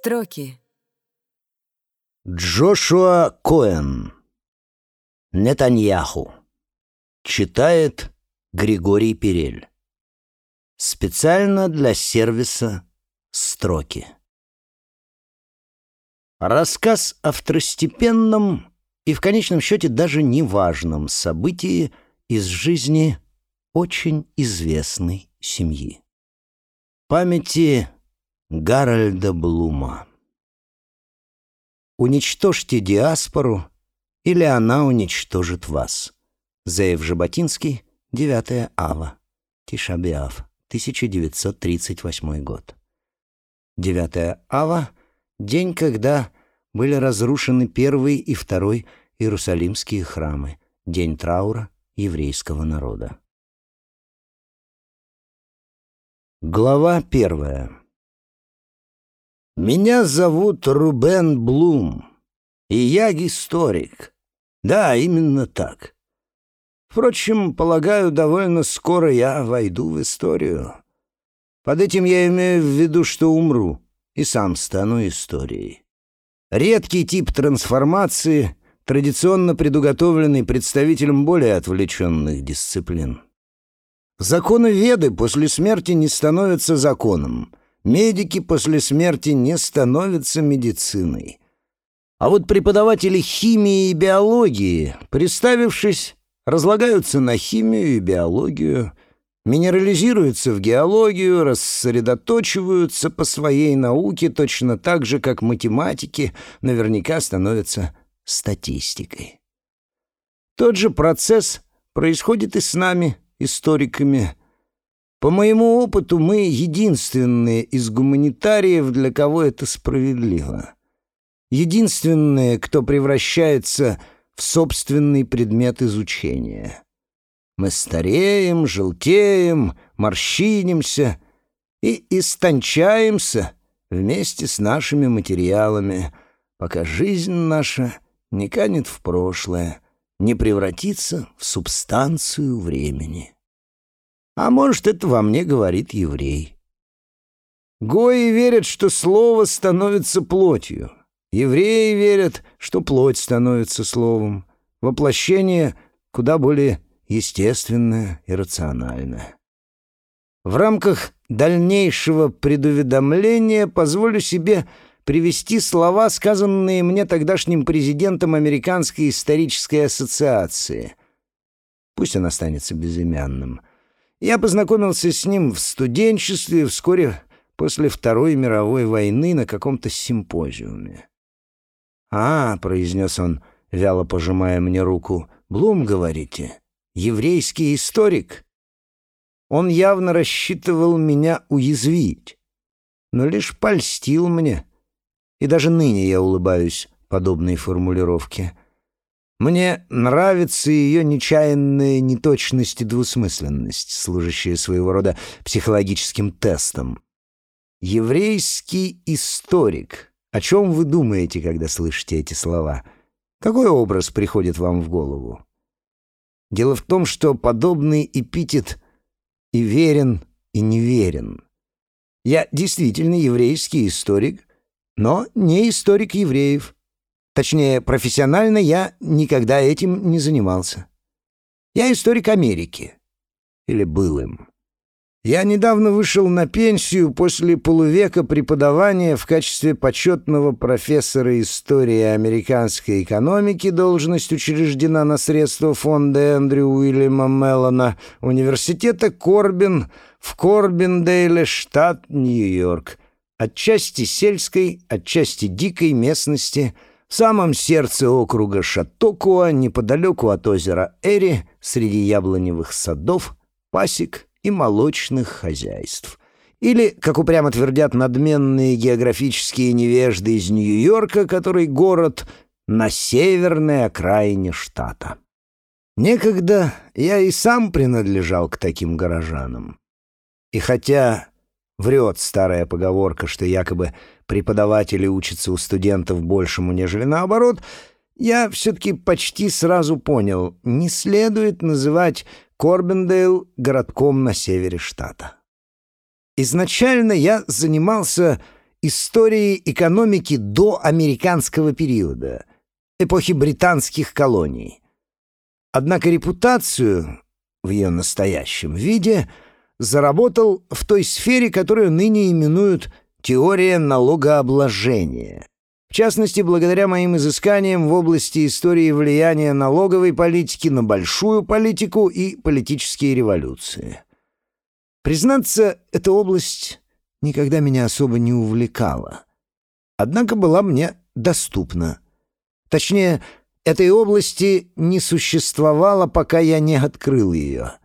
Строки. Джошуа Коэн. Нетаньяху. Читает Григорий Перель. Специально для сервиса «Строки». Рассказ о второстепенном и в конечном счете даже неважном событии из жизни очень известной семьи. Памяти Гарольда Блума. Уничтожьте диаспору, или она уничтожит вас. Зеев Жаботинский, 9 ава, Тишабиав, 1938 год. 9 ава — день, когда были разрушены первый и второй Иерусалимские храмы, день траура еврейского народа. Глава первая. Меня зовут Рубен Блум, и я историк. Да, именно так. Впрочем, полагаю, довольно скоро я войду в историю. Под этим я имею в виду, что умру и сам стану историей. Редкий тип трансформации, традиционно предуготовленный представителем более отвлеченных дисциплин. Законы Веды после смерти не становятся законом — Медики после смерти не становятся медициной. А вот преподаватели химии и биологии, представившись, разлагаются на химию и биологию, минерализируются в геологию, рассредоточиваются по своей науке точно так же, как математики наверняка становятся статистикой. Тот же процесс происходит и с нами, историками, по моему опыту, мы единственные из гуманитариев, для кого это справедливо. Единственные, кто превращается в собственный предмет изучения. Мы стареем, желтеем, морщинимся и истончаемся вместе с нашими материалами, пока жизнь наша не канет в прошлое, не превратится в субстанцию времени. А может, это во мне говорит еврей. Гои верят, что слово становится плотью. Евреи верят, что плоть становится словом. Воплощение куда более естественное и рациональное. В рамках дальнейшего предуведомления позволю себе привести слова, сказанные мне тогдашним президентом Американской исторической ассоциации. Пусть он останется безымянным — я познакомился с ним в студенчестве вскоре после Второй мировой войны на каком-то симпозиуме. «А», — произнес он, вяло пожимая мне руку, — «Блум, говорите, еврейский историк?» Он явно рассчитывал меня уязвить, но лишь польстил мне. И даже ныне я улыбаюсь подобной формулировке. Мне нравится ее нечаянная неточность и двусмысленность, служащая своего рода психологическим тестом. Еврейский историк. О чем вы думаете, когда слышите эти слова? Какой образ приходит вам в голову? Дело в том, что подобный эпитет и верен, и неверен. Я действительно еврейский историк, но не историк евреев. Точнее, профессионально я никогда этим не занимался. Я историк Америки. Или был им. Я недавно вышел на пенсию после полувека преподавания в качестве почетного профессора истории американской экономики. Должность учреждена на средства фонда Эндрю Уильяма Меллона Университета Корбин в Корбиндейле, штат Нью-Йорк. Отчасти сельской, отчасти дикой местности – в самом сердце округа Шатокуа, неподалеку от озера Эри, среди яблоневых садов, пасек и молочных хозяйств. Или, как упрямо твердят надменные географические невежды из Нью-Йорка, который город на северной окраине штата. Некогда я и сам принадлежал к таким горожанам. И хотя Врет старая поговорка, что якобы преподаватели учатся у студентов большему, нежели наоборот. Я все-таки почти сразу понял, не следует называть Корбендейл городком на севере штата. Изначально я занимался истории экономики до американского периода, эпохи британских колоний. Однако репутацию в ее настоящем виде заработал в той сфере, которую ныне именуют «теория налогообложения». В частности, благодаря моим изысканиям в области истории влияния налоговой политики на большую политику и политические революции. Признаться, эта область никогда меня особо не увлекала. Однако была мне доступна. Точнее, этой области не существовало, пока я не открыл ее.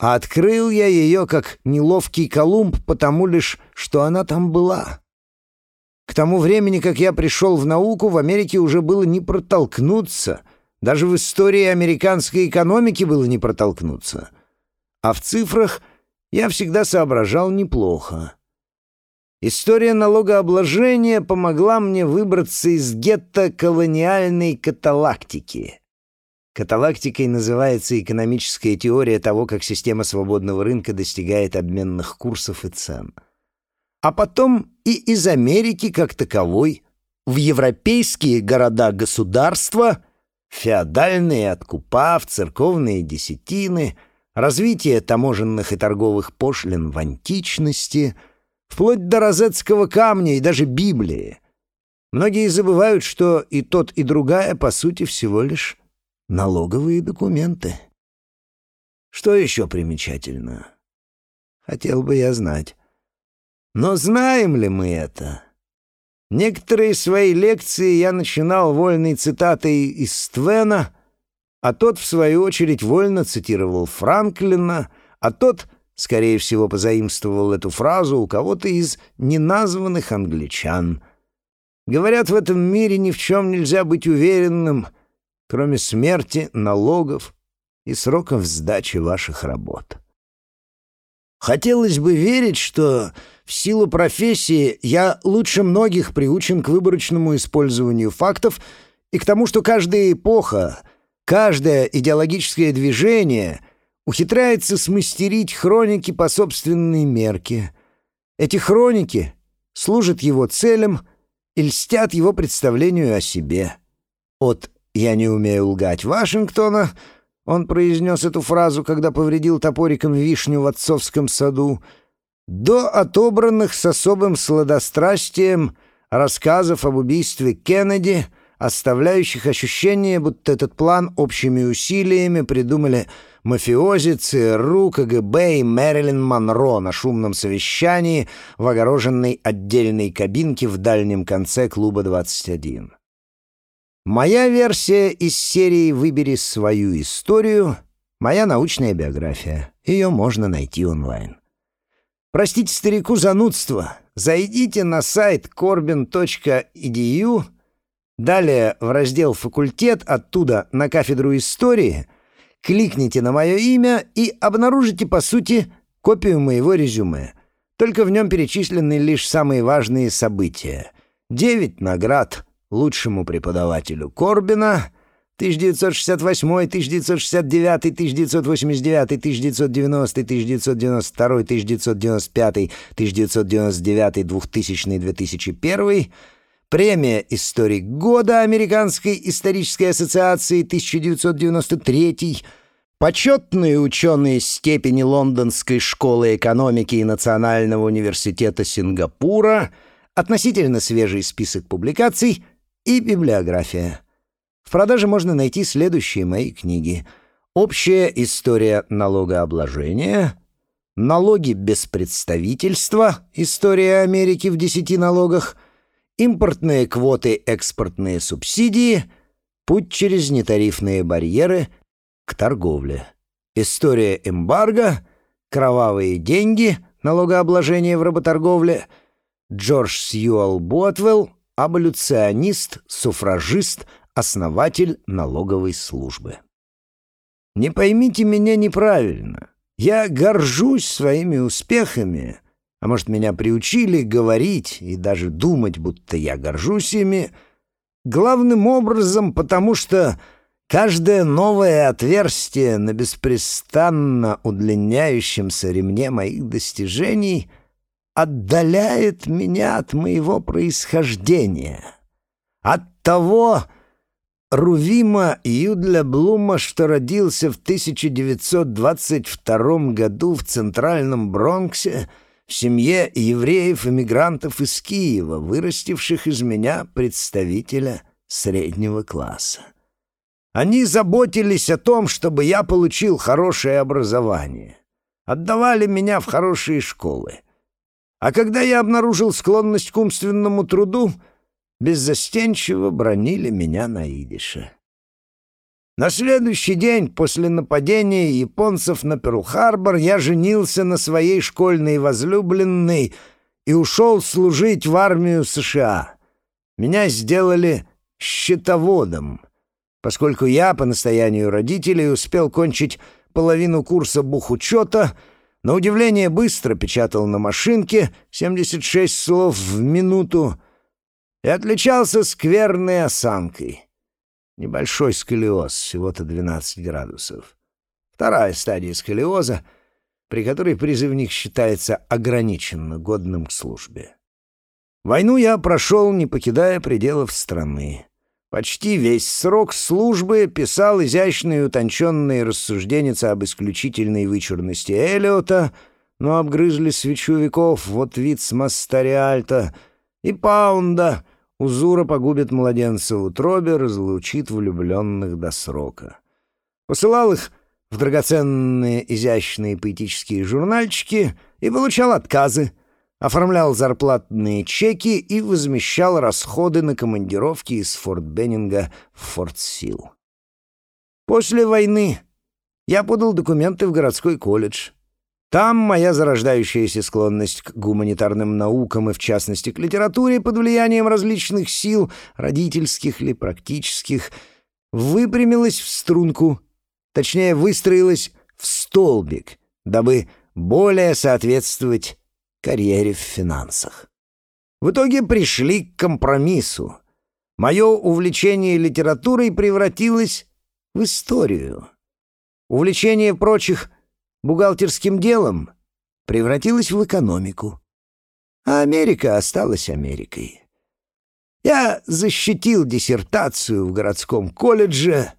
А открыл я ее как неловкий Колумб, потому лишь, что она там была. К тому времени, как я пришел в науку, в Америке уже было не протолкнуться. Даже в истории американской экономики было не протолкнуться. А в цифрах я всегда соображал неплохо. История налогообложения помогла мне выбраться из гетто колониальной каталактики. Каталактикой называется экономическая теория того, как система свободного рынка достигает обменных курсов и цен — а потом и из Америки как таковой в европейские города-государства, феодальные откупа, в церковные десятины, развитие таможенных и торговых пошлин в античности, вплоть до розетского камня и даже Библии. Многие забывают, что и тот, и другая, по сути, всего лишь налоговые документы. Что еще примечательно? Хотел бы я знать. Но знаем ли мы это? Некоторые свои лекции я начинал вольной цитатой из Твена, а тот, в свою очередь, вольно цитировал Франклина, а тот, скорее всего, позаимствовал эту фразу у кого-то из неназванных англичан. Говорят, в этом мире ни в чем нельзя быть уверенным, кроме смерти, налогов и сроков сдачи ваших работ. Хотелось бы верить, что в силу профессии я лучше многих приучен к выборочному использованию фактов и к тому, что каждая эпоха, каждое идеологическое движение ухитряется смастерить хроники по собственной мерке. Эти хроники служат его целям и льстят его представлению о себе. От «я не умею лгать» Вашингтона — он произнес эту фразу, когда повредил топориком вишню в отцовском саду, до отобранных с особым сладострастием рассказов об убийстве Кеннеди, оставляющих ощущение, будто этот план общими усилиями придумали мафиози, ЦРУ, КГБ и Мэрилин Монро на шумном совещании в огороженной отдельной кабинке в дальнем конце клуба 21. Моя версия из серии «Выбери свою историю» — моя научная биография. Ее можно найти онлайн. Простите старику занудство. Зайдите на сайт corbin.edu, далее в раздел «Факультет», оттуда на кафедру истории, кликните на мое имя и обнаружите, по сути, копию моего резюме. Только в нем перечислены лишь самые важные события. Девять наград — лучшему преподавателю Корбина 1968, 1969, 1989, 1990, 1992, 1995, 1999, 2000, 2001, премия «Историк года» Американской исторической ассоциации 1993, почетные ученые степени Лондонской школы экономики и Национального университета Сингапура, относительно свежий список публикаций — и библиография. В продаже можно найти следующие мои книги. «Общая история налогообложения», «Налоги без представительства. История Америки в десяти налогах», «Импортные квоты, экспортные субсидии», «Путь через нетарифные барьеры к торговле», «История эмбарго», «Кровавые деньги. Налогообложение в работорговле», Джордж Сьюэлл Ботвелл аболюционист, суфражист, основатель налоговой службы. Не поймите меня неправильно. Я горжусь своими успехами, а может, меня приучили говорить и даже думать, будто я горжусь ими, главным образом потому, что каждое новое отверстие на беспрестанно удлиняющемся ремне моих достижений отдаляет меня от моего происхождения, от того Рувима Юдля Блума, что родился в 1922 году в Центральном Бронксе в семье евреев-эмигрантов из Киева, вырастивших из меня представителя среднего класса. Они заботились о том, чтобы я получил хорошее образование, отдавали меня в хорошие школы. А когда я обнаружил склонность к умственному труду — беззастенчиво бронили меня на идише. На следующий день после нападения японцев на Перл-Харбор я женился на своей школьной возлюбленной и ушел служить в армию США. Меня сделали счетоводом, поскольку я, по настоянию родителей, успел кончить половину курса бухучета, на удивление быстро печатал на машинке 76 слов в минуту, и отличался скверной осанкой. Небольшой сколиоз, всего-то 12 градусов. Вторая стадия сколиоза, при которой призывник считается ограниченно годным к службе. Войну я прошел, не покидая пределов страны. Почти весь срок службы писал изящные утонченные рассуждения об исключительной вычурности Элиота, но обгрызли свечу веков вот вид с Мастариальта и Паунда, Узура погубит младенца в утробе, разлучит влюбленных до срока. Посылал их в драгоценные изящные поэтические журнальчики и получал отказы, оформлял зарплатные чеки и возмещал расходы на командировки из Форт Беннинга в Форт Сил. После войны я подал документы в городской колледж — там моя зарождающаяся склонность к гуманитарным наукам и, в частности, к литературе под влиянием различных сил, родительских ли, практических, выпрямилась в струнку, точнее, выстроилась в столбик, дабы более соответствовать карьере в финансах. В итоге пришли к компромиссу. Мое увлечение литературой превратилось в историю. Увлечение прочих — бухгалтерским делом превратилась в экономику. А Америка осталась Америкой. Я защитил диссертацию в городском колледже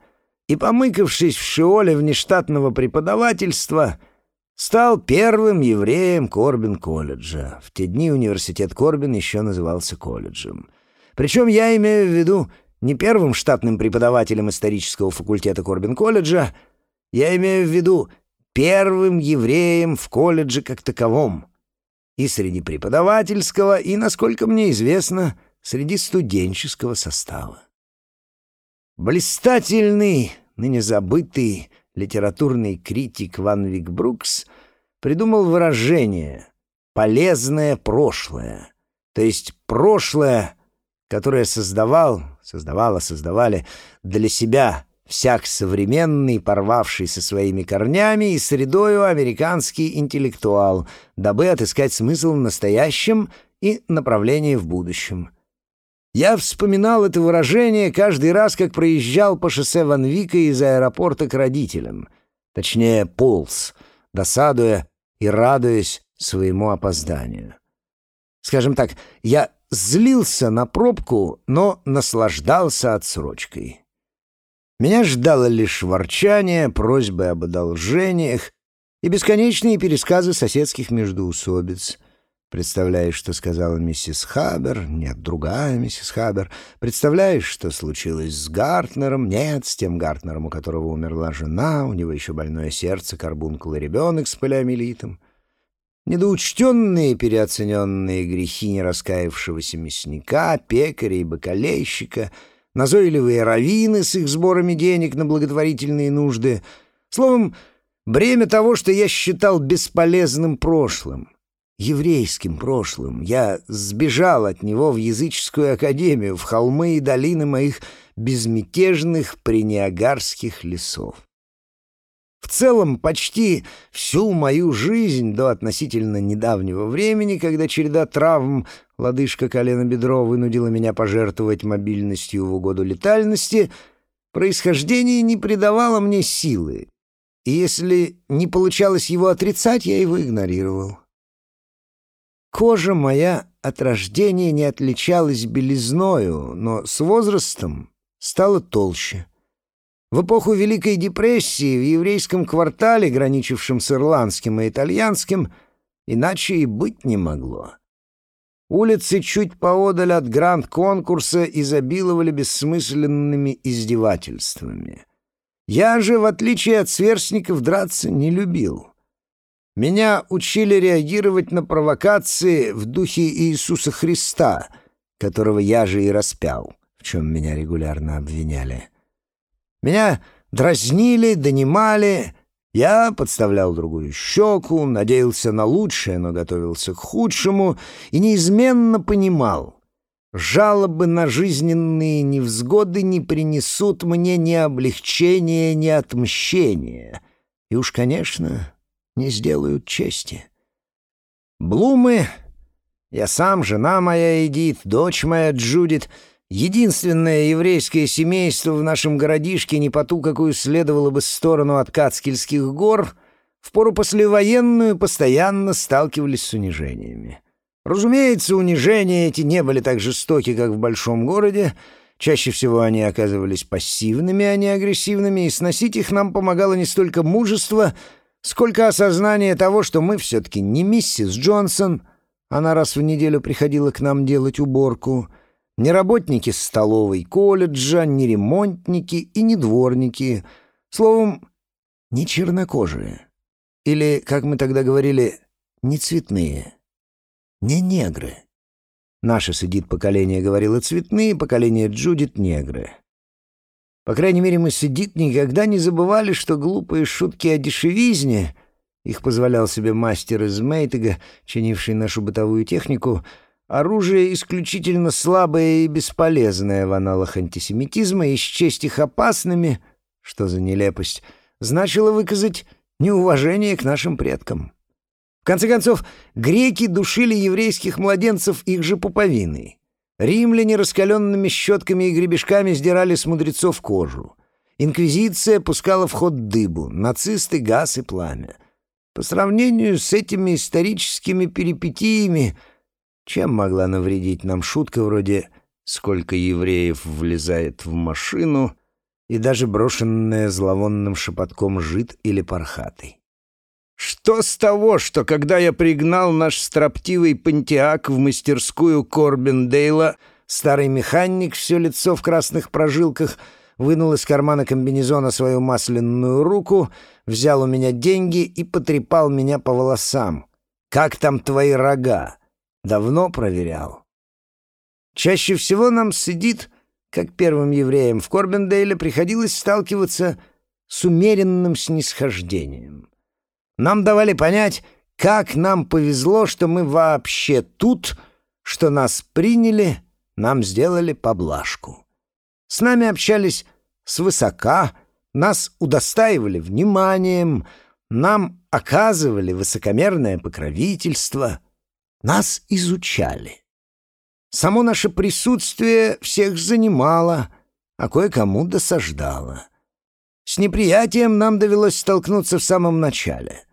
и, помыкавшись в шиоле внештатного преподавательства, стал первым евреем Корбин-колледжа. В те дни университет Корбин еще назывался колледжем. Причем я имею в виду не первым штатным преподавателем исторического факультета Корбин-колледжа, я имею в виду первым евреем в колледже как таковом. И среди преподавательского, и, насколько мне известно, среди студенческого состава. Блистательный, ныне забытый литературный критик Ван Вик Брукс придумал выражение «полезное прошлое», то есть прошлое, которое создавал, создавала, создавали для себя всяк современный, порвавший со своими корнями и средою американский интеллектуал, дабы отыскать смысл в настоящем и направление в будущем. Я вспоминал это выражение каждый раз, как проезжал по шоссе Ван Вика из аэропорта к родителям. Точнее, полз, досадуя и радуясь своему опозданию. Скажем так, я злился на пробку, но наслаждался отсрочкой. Меня ждало лишь ворчание, просьбы об одолжениях и бесконечные пересказы соседских междоусобиц. Представляешь, что сказала миссис Хабер? Нет, другая миссис Хабер. Представляешь, что случилось с Гартнером? Нет, с тем Гартнером, у которого умерла жена, у него еще больное сердце, карбункул и ребенок с полиомиелитом. Недоучтенные, переоцененные грехи нераскаявшегося мясника, пекаря и бакалейщика — назойливые раввины с их сборами денег на благотворительные нужды. Словом, бремя того, что я считал бесполезным прошлым, еврейским прошлым. Я сбежал от него в языческую академию, в холмы и долины моих безмятежных прениагарских лесов. В целом, почти всю мою жизнь до относительно недавнего времени, когда череда травм лодыжка колено бедро вынудила меня пожертвовать мобильностью в угоду летальности, происхождение не придавало мне силы, и если не получалось его отрицать, я его игнорировал. Кожа моя от рождения не отличалась белизною, но с возрастом стала толще. В эпоху Великой депрессии в еврейском квартале, граничившем с ирландским и итальянским, иначе и быть не могло. Улицы чуть поодаль от гранд-конкурса изобиловали бессмысленными издевательствами. Я же, в отличие от сверстников, драться не любил. Меня учили реагировать на провокации в духе Иисуса Христа, которого я же и распял, в чем меня регулярно обвиняли. Меня дразнили, донимали. Я подставлял другую щеку, надеялся на лучшее, но готовился к худшему и неизменно понимал. Жалобы на жизненные невзгоды не принесут мне ни облегчения, ни отмщения. И уж, конечно, не сделают чести. Блумы, я сам, жена моя Эдит, дочь моя Джудит — Единственное еврейское семейство в нашем городишке не по ту, какую следовало бы сторону от Кацкельских гор, в пору послевоенную постоянно сталкивались с унижениями. Разумеется, унижения эти не были так жестоки, как в большом городе. Чаще всего они оказывались пассивными, а не агрессивными, и сносить их нам помогало не столько мужество, сколько осознание того, что мы все-таки не миссис Джонсон. Она раз в неделю приходила к нам делать уборку — ни работники столовой колледжа, ни ремонтники и ни дворники. Словом, не чернокожие. Или, как мы тогда говорили, не цветные. Не негры. Наше сидит поколение говорило цветные, поколение Джудит — негры. По крайней мере, мы сидит никогда не забывали, что глупые шутки о дешевизне, их позволял себе мастер из Мейтега, чинивший нашу бытовую технику — Оружие исключительно слабое и бесполезное в аналах антисемитизма, и счесть их опасными, что за нелепость, значило выказать неуважение к нашим предкам. В конце концов, греки душили еврейских младенцев их же пуповиной. Римляне раскаленными щетками и гребешками сдирали с мудрецов кожу. Инквизиция пускала в ход дыбу, нацисты — газ и пламя. По сравнению с этими историческими перипетиями — чем могла навредить нам шутка вроде «Сколько евреев влезает в машину» и даже брошенная зловонным шепотком жид или пархатый? Что с того, что когда я пригнал наш строптивый пантеак в мастерскую Корбендейла, старый механик, все лицо в красных прожилках, вынул из кармана комбинезона свою масляную руку, взял у меня деньги и потрепал меня по волосам. «Как там твои рога?» Давно проверял. Чаще всего нам сидит, как первым евреям в Корбендейле, приходилось сталкиваться с умеренным снисхождением. Нам давали понять, как нам повезло, что мы вообще тут, что нас приняли, нам сделали поблажку. С нами общались свысока, нас удостаивали вниманием, нам оказывали высокомерное покровительство — нас изучали. Само наше присутствие всех занимало, а кое-кому досаждало. С неприятием нам довелось столкнуться в самом начале.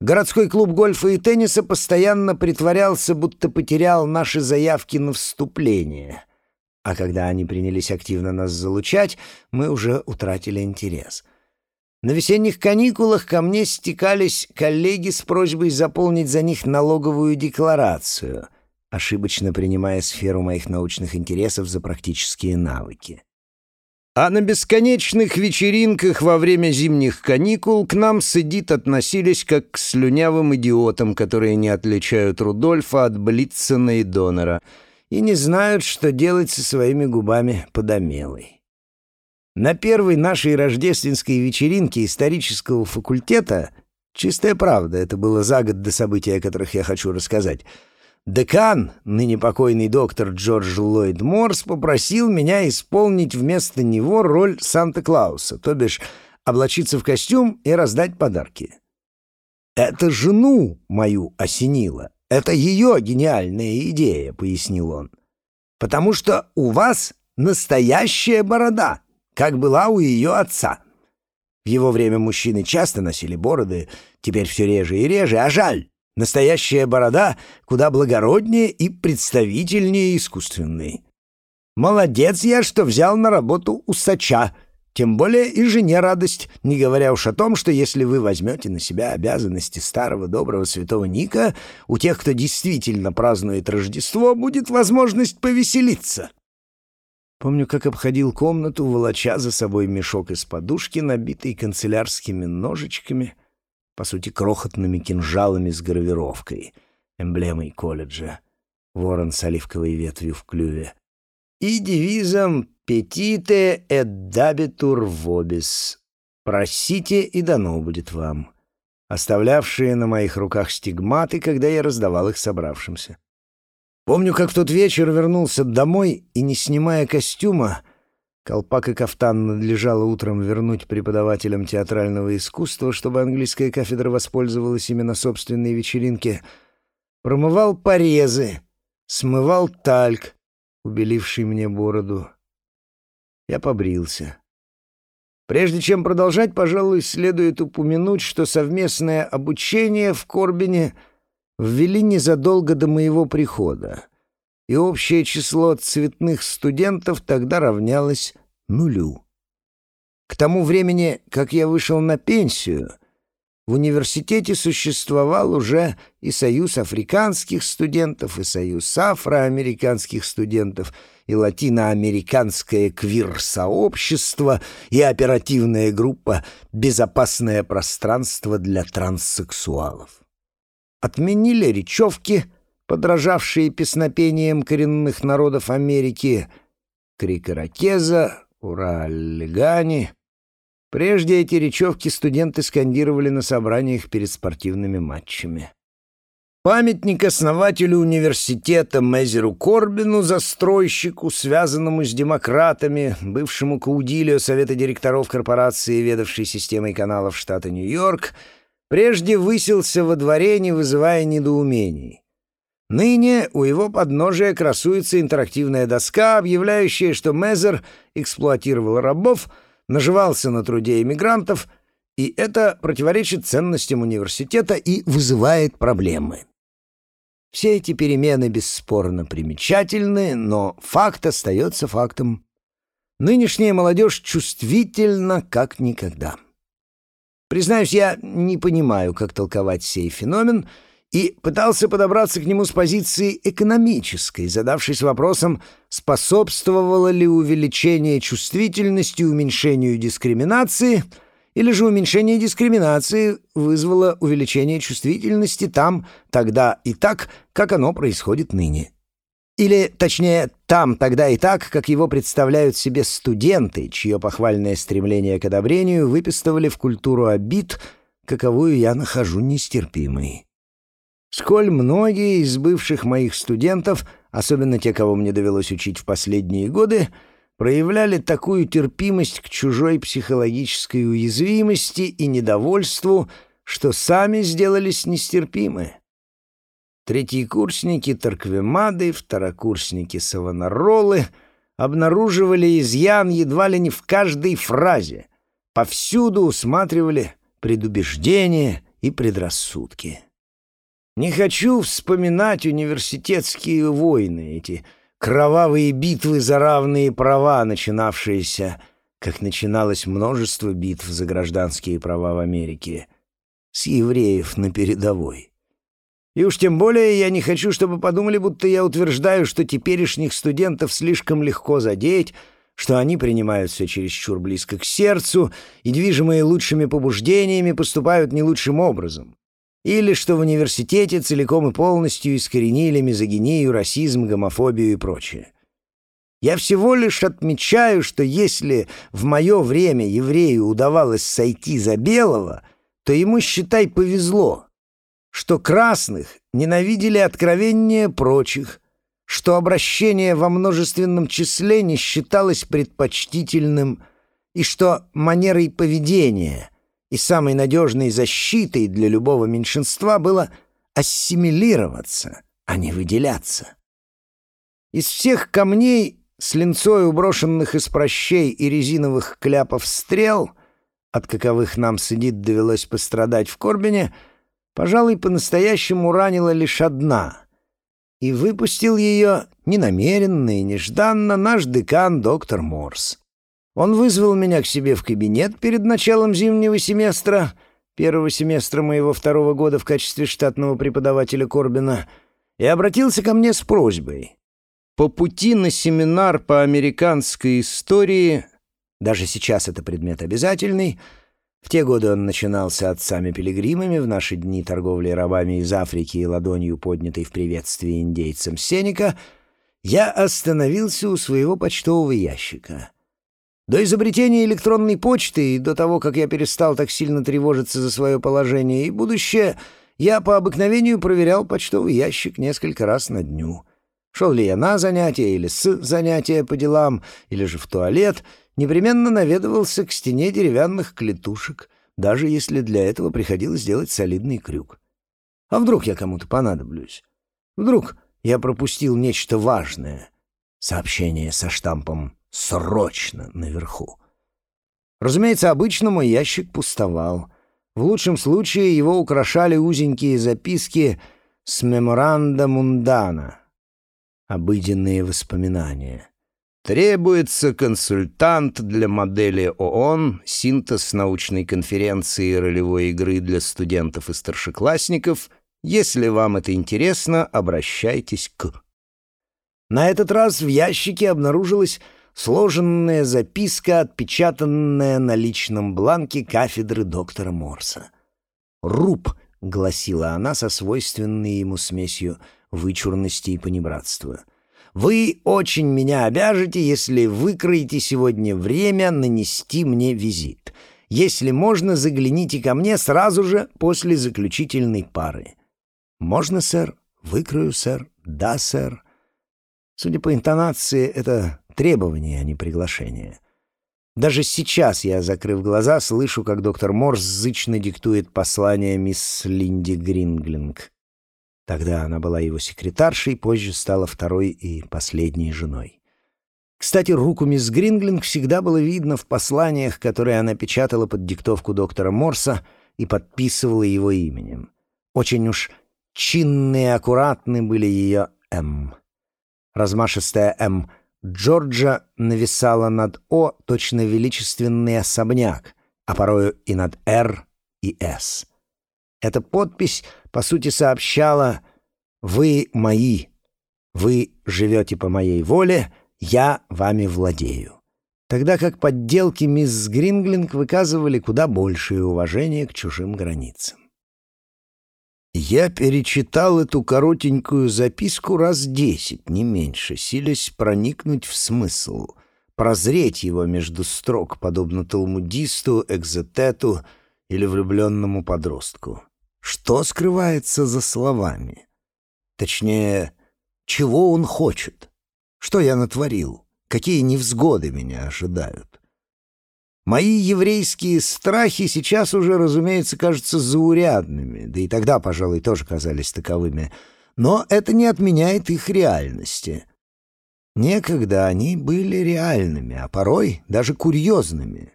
Городской клуб гольфа и тенниса постоянно притворялся, будто потерял наши заявки на вступление. А когда они принялись активно нас залучать, мы уже утратили интерес — на весенних каникулах ко мне стекались коллеги с просьбой заполнить за них налоговую декларацию, ошибочно принимая сферу моих научных интересов за практические навыки. А на бесконечных вечеринках во время зимних каникул к нам с Эдит относились как к слюнявым идиотам, которые не отличают Рудольфа от Блитцена и Донора и не знают, что делать со своими губами подомелой. На первой нашей рождественской вечеринке исторического факультета, чистая правда, это было за год до событий, о которых я хочу рассказать, декан, ныне покойный доктор Джордж Ллойд Морс, попросил меня исполнить вместо него роль Санта-Клауса, то бишь облачиться в костюм и раздать подарки. «Это жену мою осенило. Это ее гениальная идея», — пояснил он. «Потому что у вас настоящая борода» как была у ее отца. В его время мужчины часто носили бороды, теперь все реже и реже, а жаль, Настоящая борода куда благороднее и представительнее искусственной. Молодец я, что взял на работу усача, тем более и жене радость, не говоря уж о том, что если вы возьмете на себя обязанности старого доброго святого Ника, у тех, кто действительно празднует Рождество, будет возможность повеселиться. Помню, как обходил комнату, волоча за собой мешок из подушки, набитый канцелярскими ножичками, по сути, крохотными кинжалами с гравировкой, эмблемой колледжа, ворон с оливковой ветвью в клюве, и девизом «Петите et dabitur vobis» «Просите, и дано будет вам», оставлявшие на моих руках стигматы, когда я раздавал их собравшимся. Помню, как в тот вечер вернулся домой и, не снимая костюма, колпак и кафтан надлежало утром вернуть преподавателям театрального искусства, чтобы английская кафедра воспользовалась именно собственной вечеринке, промывал порезы, смывал тальк, убеливший мне бороду. Я побрился. Прежде чем продолжать, пожалуй, следует упомянуть, что совместное обучение в Корбине — ввели незадолго до моего прихода, и общее число цветных студентов тогда равнялось нулю. К тому времени, как я вышел на пенсию, в университете существовал уже и Союз африканских студентов, и Союз афроамериканских студентов, и латиноамериканское квир-сообщество, и оперативная группа «Безопасное пространство для транссексуалов» отменили речевки, подражавшие песнопениям коренных народов Америки, крик иракеза, ура, легани. Прежде эти речевки студенты скандировали на собраниях перед спортивными матчами. Памятник основателю университета Мезеру Корбину, застройщику, связанному с демократами, бывшему каудилио Совета директоров корпорации, ведавшей системой каналов штата Нью-Йорк — прежде высился во дворе, не вызывая недоумений. Ныне у его подножия красуется интерактивная доска, объявляющая, что Мезер эксплуатировал рабов, наживался на труде иммигрантов, и это противоречит ценностям университета и вызывает проблемы. Все эти перемены бесспорно примечательны, но факт остается фактом. Нынешняя молодежь чувствительна как никогда. Признаюсь, я не понимаю, как толковать сей феномен, и пытался подобраться к нему с позиции экономической, задавшись вопросом, способствовало ли увеличение чувствительности уменьшению дискриминации, или же уменьшение дискриминации вызвало увеличение чувствительности там, тогда и так, как оно происходит ныне. Или, точнее, там, тогда и так, как его представляют себе студенты, чье похвальное стремление к одобрению выпистывали в культуру обид, каковую я нахожу нестерпимой. Сколь многие из бывших моих студентов, особенно те, кого мне довелось учить в последние годы, проявляли такую терпимость к чужой психологической уязвимости и недовольству, что сами сделались нестерпимы. Третьекурсники Тарквемады, второкурсники Савонаролы обнаруживали изъян едва ли не в каждой фразе, повсюду усматривали предубеждения и предрассудки. Не хочу вспоминать университетские войны, эти кровавые битвы за равные права, начинавшиеся, как начиналось множество битв за гражданские права в Америке, с евреев на передовой. И уж тем более я не хочу, чтобы подумали, будто я утверждаю, что теперешних студентов слишком легко задеть, что они принимают все чересчур близко к сердцу и, движимые лучшими побуждениями, поступают не лучшим образом. Или что в университете целиком и полностью искоренили мизогинию, расизм, гомофобию и прочее. Я всего лишь отмечаю, что если в мое время еврею удавалось сойти за белого, то ему, считай, повезло — что красных ненавидели откровеннее прочих, что обращение во множественном числе не считалось предпочтительным и что манерой поведения и самой надежной защитой для любого меньшинства было ассимилироваться, а не выделяться. Из всех камней с линцой уброшенных из прощей и резиновых кляпов стрел, от каковых нам сидит довелось пострадать в Корбине — Пожалуй, по-настоящему ранила лишь одна. И выпустил ее ненамеренно и нежданно наш декан доктор Морс. Он вызвал меня к себе в кабинет перед началом зимнего семестра, первого семестра моего второго года в качестве штатного преподавателя Корбина, и обратился ко мне с просьбой. По пути на семинар по американской истории, даже сейчас это предмет обязательный, в те годы он начинался отцами-пилигримами, в наши дни торговлей рабами из Африки и ладонью, поднятой в приветствии индейцам Сенека, я остановился у своего почтового ящика. До изобретения электронной почты и до того, как я перестал так сильно тревожиться за свое положение и будущее, я по обыкновению проверял почтовый ящик несколько раз на дню. Шел ли я на занятия или с занятия по делам, или же в туалет — непременно наведывался к стене деревянных клетушек, даже если для этого приходилось делать солидный крюк. А вдруг я кому-то понадоблюсь? Вдруг я пропустил нечто важное? Сообщение со штампом «Срочно» наверху. Разумеется, обычно мой ящик пустовал. В лучшем случае его украшали узенькие записки с меморанда мундана. Обыденные воспоминания. Требуется консультант для модели ООН, синтез научной конференции ролевой игры для студентов и старшеклассников. Если вам это интересно, обращайтесь к... На этот раз в ящике обнаружилась сложенная записка, отпечатанная на личном бланке кафедры доктора Морса. «Руб», — гласила она со свойственной ему смесью вычурности и понебратства — вы очень меня обяжете, если выкроете сегодня время нанести мне визит. Если можно, загляните ко мне сразу же после заключительной пары. Можно, сэр? Выкрою, сэр? Да, сэр. Судя по интонации, это требование, а не приглашение. Даже сейчас я, закрыв глаза, слышу, как доктор Морс зычно диктует послание мисс Линди Гринглинг. Тогда она была его секретаршей, позже стала второй и последней женой. Кстати, руку мисс Гринглинг всегда было видно в посланиях, которые она печатала под диктовку доктора Морса и подписывала его именем. Очень уж чинные и аккуратны были ее «М». Размашистая «М» Джорджа нависала над «О» точно величественный особняк, а порою и над «Р» и «С». Эта подпись, по сути, сообщала «Вы мои, вы живете по моей воле, я вами владею». Тогда как подделки мисс Гринглинг выказывали куда большее уважение к чужим границам. Я перечитал эту коротенькую записку раз десять, не меньше, силясь проникнуть в смысл, прозреть его между строк, подобно талмудисту, экзотету или влюбленному подростку. Что скрывается за словами? Точнее, чего он хочет? Что я натворил? Какие невзгоды меня ожидают? Мои еврейские страхи сейчас уже, разумеется, кажутся заурядными, да и тогда, пожалуй, тоже казались таковыми, но это не отменяет их реальности. Некогда они были реальными, а порой даже курьезными.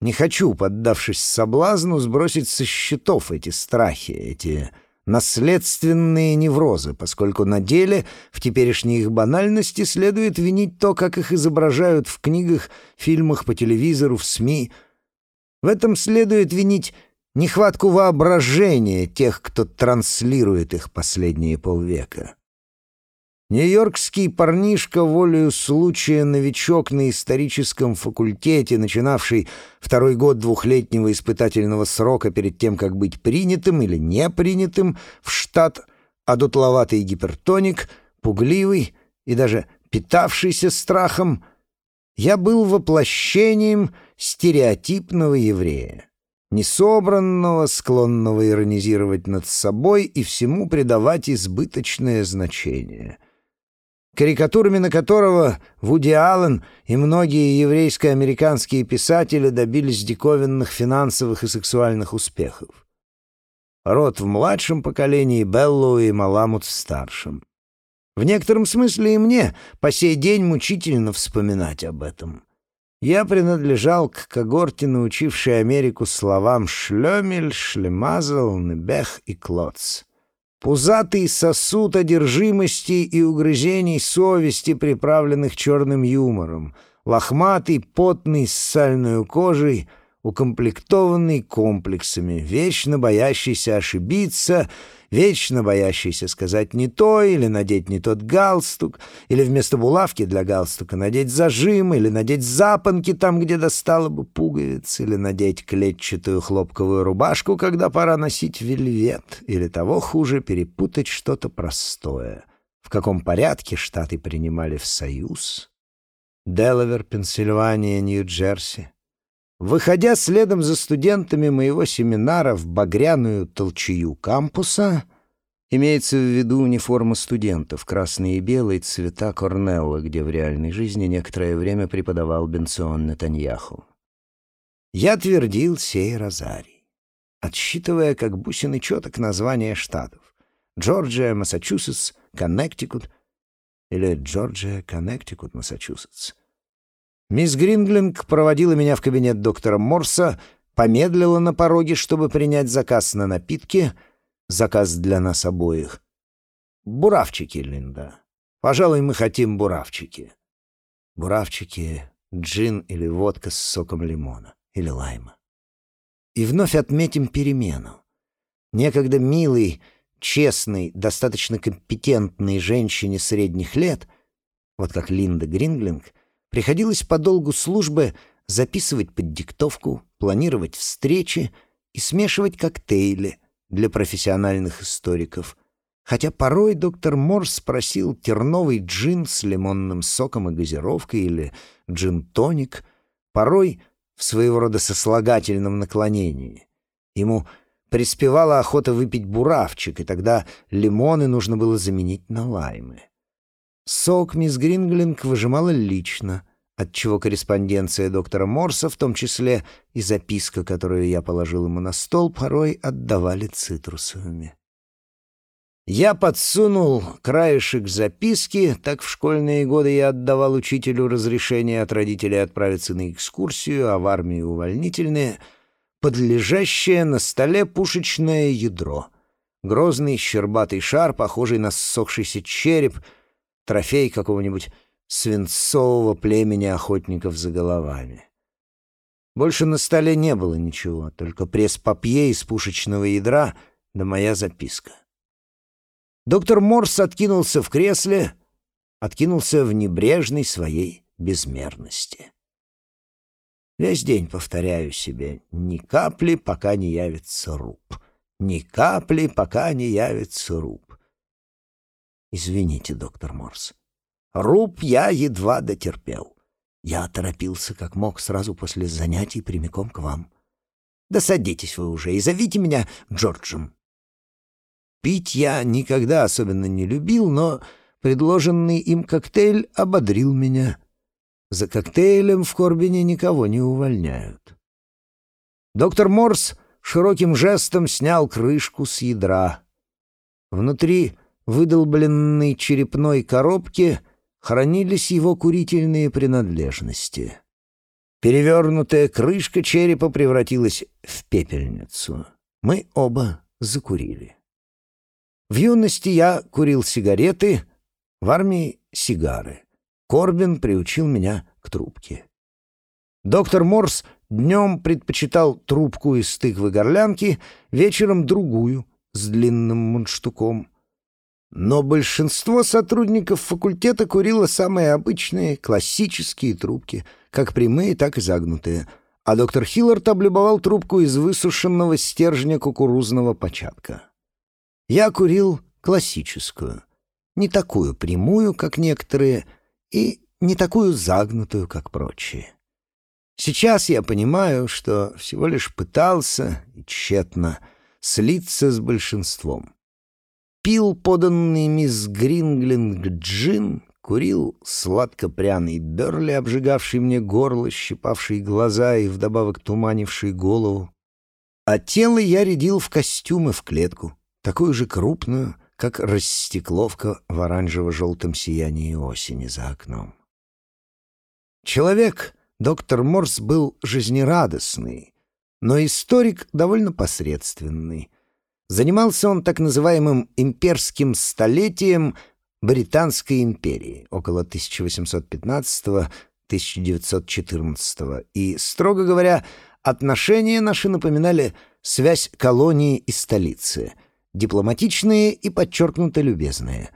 Не хочу, поддавшись соблазну, сбросить со счетов эти страхи, эти наследственные неврозы, поскольку на деле в теперешней их банальности следует винить то, как их изображают в книгах, фильмах, по телевизору, в СМИ. В этом следует винить нехватку воображения тех, кто транслирует их последние полвека. Нью-Йоркский парнишка, волею случая новичок на историческом факультете, начинавший второй год двухлетнего испытательного срока перед тем, как быть принятым или не принятым в штат, а дутловатый гипертоник, пугливый и даже питавшийся страхом, я был воплощением стереотипного еврея, несобранного, склонного иронизировать над собой и всему придавать избыточное значение — карикатурами на которого Вуди Аллен и многие еврейско-американские писатели добились диковинных финансовых и сексуальных успехов. Рот в младшем поколении, Беллоу и Маламут в старшем. В некотором смысле и мне по сей день мучительно вспоминать об этом. Я принадлежал к когорте, научившей Америку словам «шлемель», «шлемазл», «небех» и «клоц». Пузатый сосуд одержимости и угрызений совести, приправленных черным юмором, лохматый, потный, с сальной кожей — укомплектованный комплексами, вечно боящийся ошибиться, вечно боящийся сказать не то или надеть не тот галстук, или вместо булавки для галстука надеть зажим, или надеть запонки там, где достало бы пуговиц, или надеть клетчатую хлопковую рубашку, когда пора носить вельвет, или того хуже перепутать что-то простое. В каком порядке штаты принимали в Союз? Делавер, Пенсильвания, Нью-Джерси — Выходя следом за студентами моего семинара в багряную толчую кампуса, имеется в виду униформа студентов, красные и белые цвета Корнелла, где в реальной жизни некоторое время преподавал Бенцион Нетаньяху. Я твердил сей розарий, отсчитывая как бусины четок названия штатов. Джорджия, Массачусетс, Коннектикут или Джорджия, Коннектикут, Массачусетс — Мисс Гринглинг проводила меня в кабинет доктора Морса, помедлила на пороге, чтобы принять заказ на напитки, заказ для нас обоих. «Буравчики, Линда. Пожалуй, мы хотим буравчики». Буравчики, джин или водка с соком лимона или лайма. И вновь отметим перемену. Некогда милый, честный, достаточно компетентной женщине средних лет, вот как Линда Гринглинг, Приходилось по долгу службы записывать под диктовку, планировать встречи и смешивать коктейли для профессиональных историков. Хотя порой доктор Морс спросил терновый джин с лимонным соком и газировкой или джин-тоник, порой в своего рода сослагательном наклонении. Ему приспевала охота выпить буравчик, и тогда лимоны нужно было заменить на лаймы. Сок мисс Гринглинг выжимала лично, отчего корреспонденция доктора Морса, в том числе и записка, которую я положил ему на стол, порой отдавали цитрусовыми. Я подсунул краешек записки, так в школьные годы я отдавал учителю разрешение от родителей отправиться на экскурсию, а в армию увольнительные, подлежащее на столе пушечное ядро. Грозный щербатый шар, похожий на ссохшийся череп — трофей какого-нибудь свинцового племени охотников за головами. Больше на столе не было ничего, только пресс-папье из пушечного ядра да моя записка. Доктор Морс откинулся в кресле, откинулся в небрежной своей безмерности. Весь день повторяю себе «ни капли, пока не явится руб». «Ни капли, пока не явится руб». Извините, доктор Морс. Руб я едва дотерпел. Я торопился как мог сразу после занятий прямиком к вам. Да садитесь вы уже и зовите меня Джорджем. Пить я никогда особенно не любил, но предложенный им коктейль ободрил меня. За коктейлем в Корбине никого не увольняют. Доктор Морс широким жестом снял крышку с ядра. Внутри выдолбленной черепной коробке хранились его курительные принадлежности. Перевернутая крышка черепа превратилась в пепельницу. Мы оба закурили. В юности я курил сигареты, в армии — сигары. Корбин приучил меня к трубке. Доктор Морс днем предпочитал трубку из тыквы-горлянки, вечером другую, с длинным мундштуком — но большинство сотрудников факультета курило самые обычные классические трубки, как прямые, так и загнутые, а доктор Хиллард облюбовал трубку из высушенного стержня кукурузного початка. Я курил классическую, не такую прямую, как некоторые, и не такую загнутую, как прочие. Сейчас я понимаю, что всего лишь пытался, тщетно, слиться с большинством пил поданный мисс Гринглинг джин, курил сладко-пряный берли, обжигавший мне горло, щипавший глаза и вдобавок туманивший голову. А тело я рядил в костюмы в клетку, такую же крупную, как расстекловка в оранжево-желтом сиянии осени за окном. Человек доктор Морс был жизнерадостный, но историк довольно посредственный. Занимался он так называемым имперским столетием Британской империи около 1815-1914 и, строго говоря, отношения наши напоминали связь колонии и столицы, дипломатичные и подчеркнуто любезные.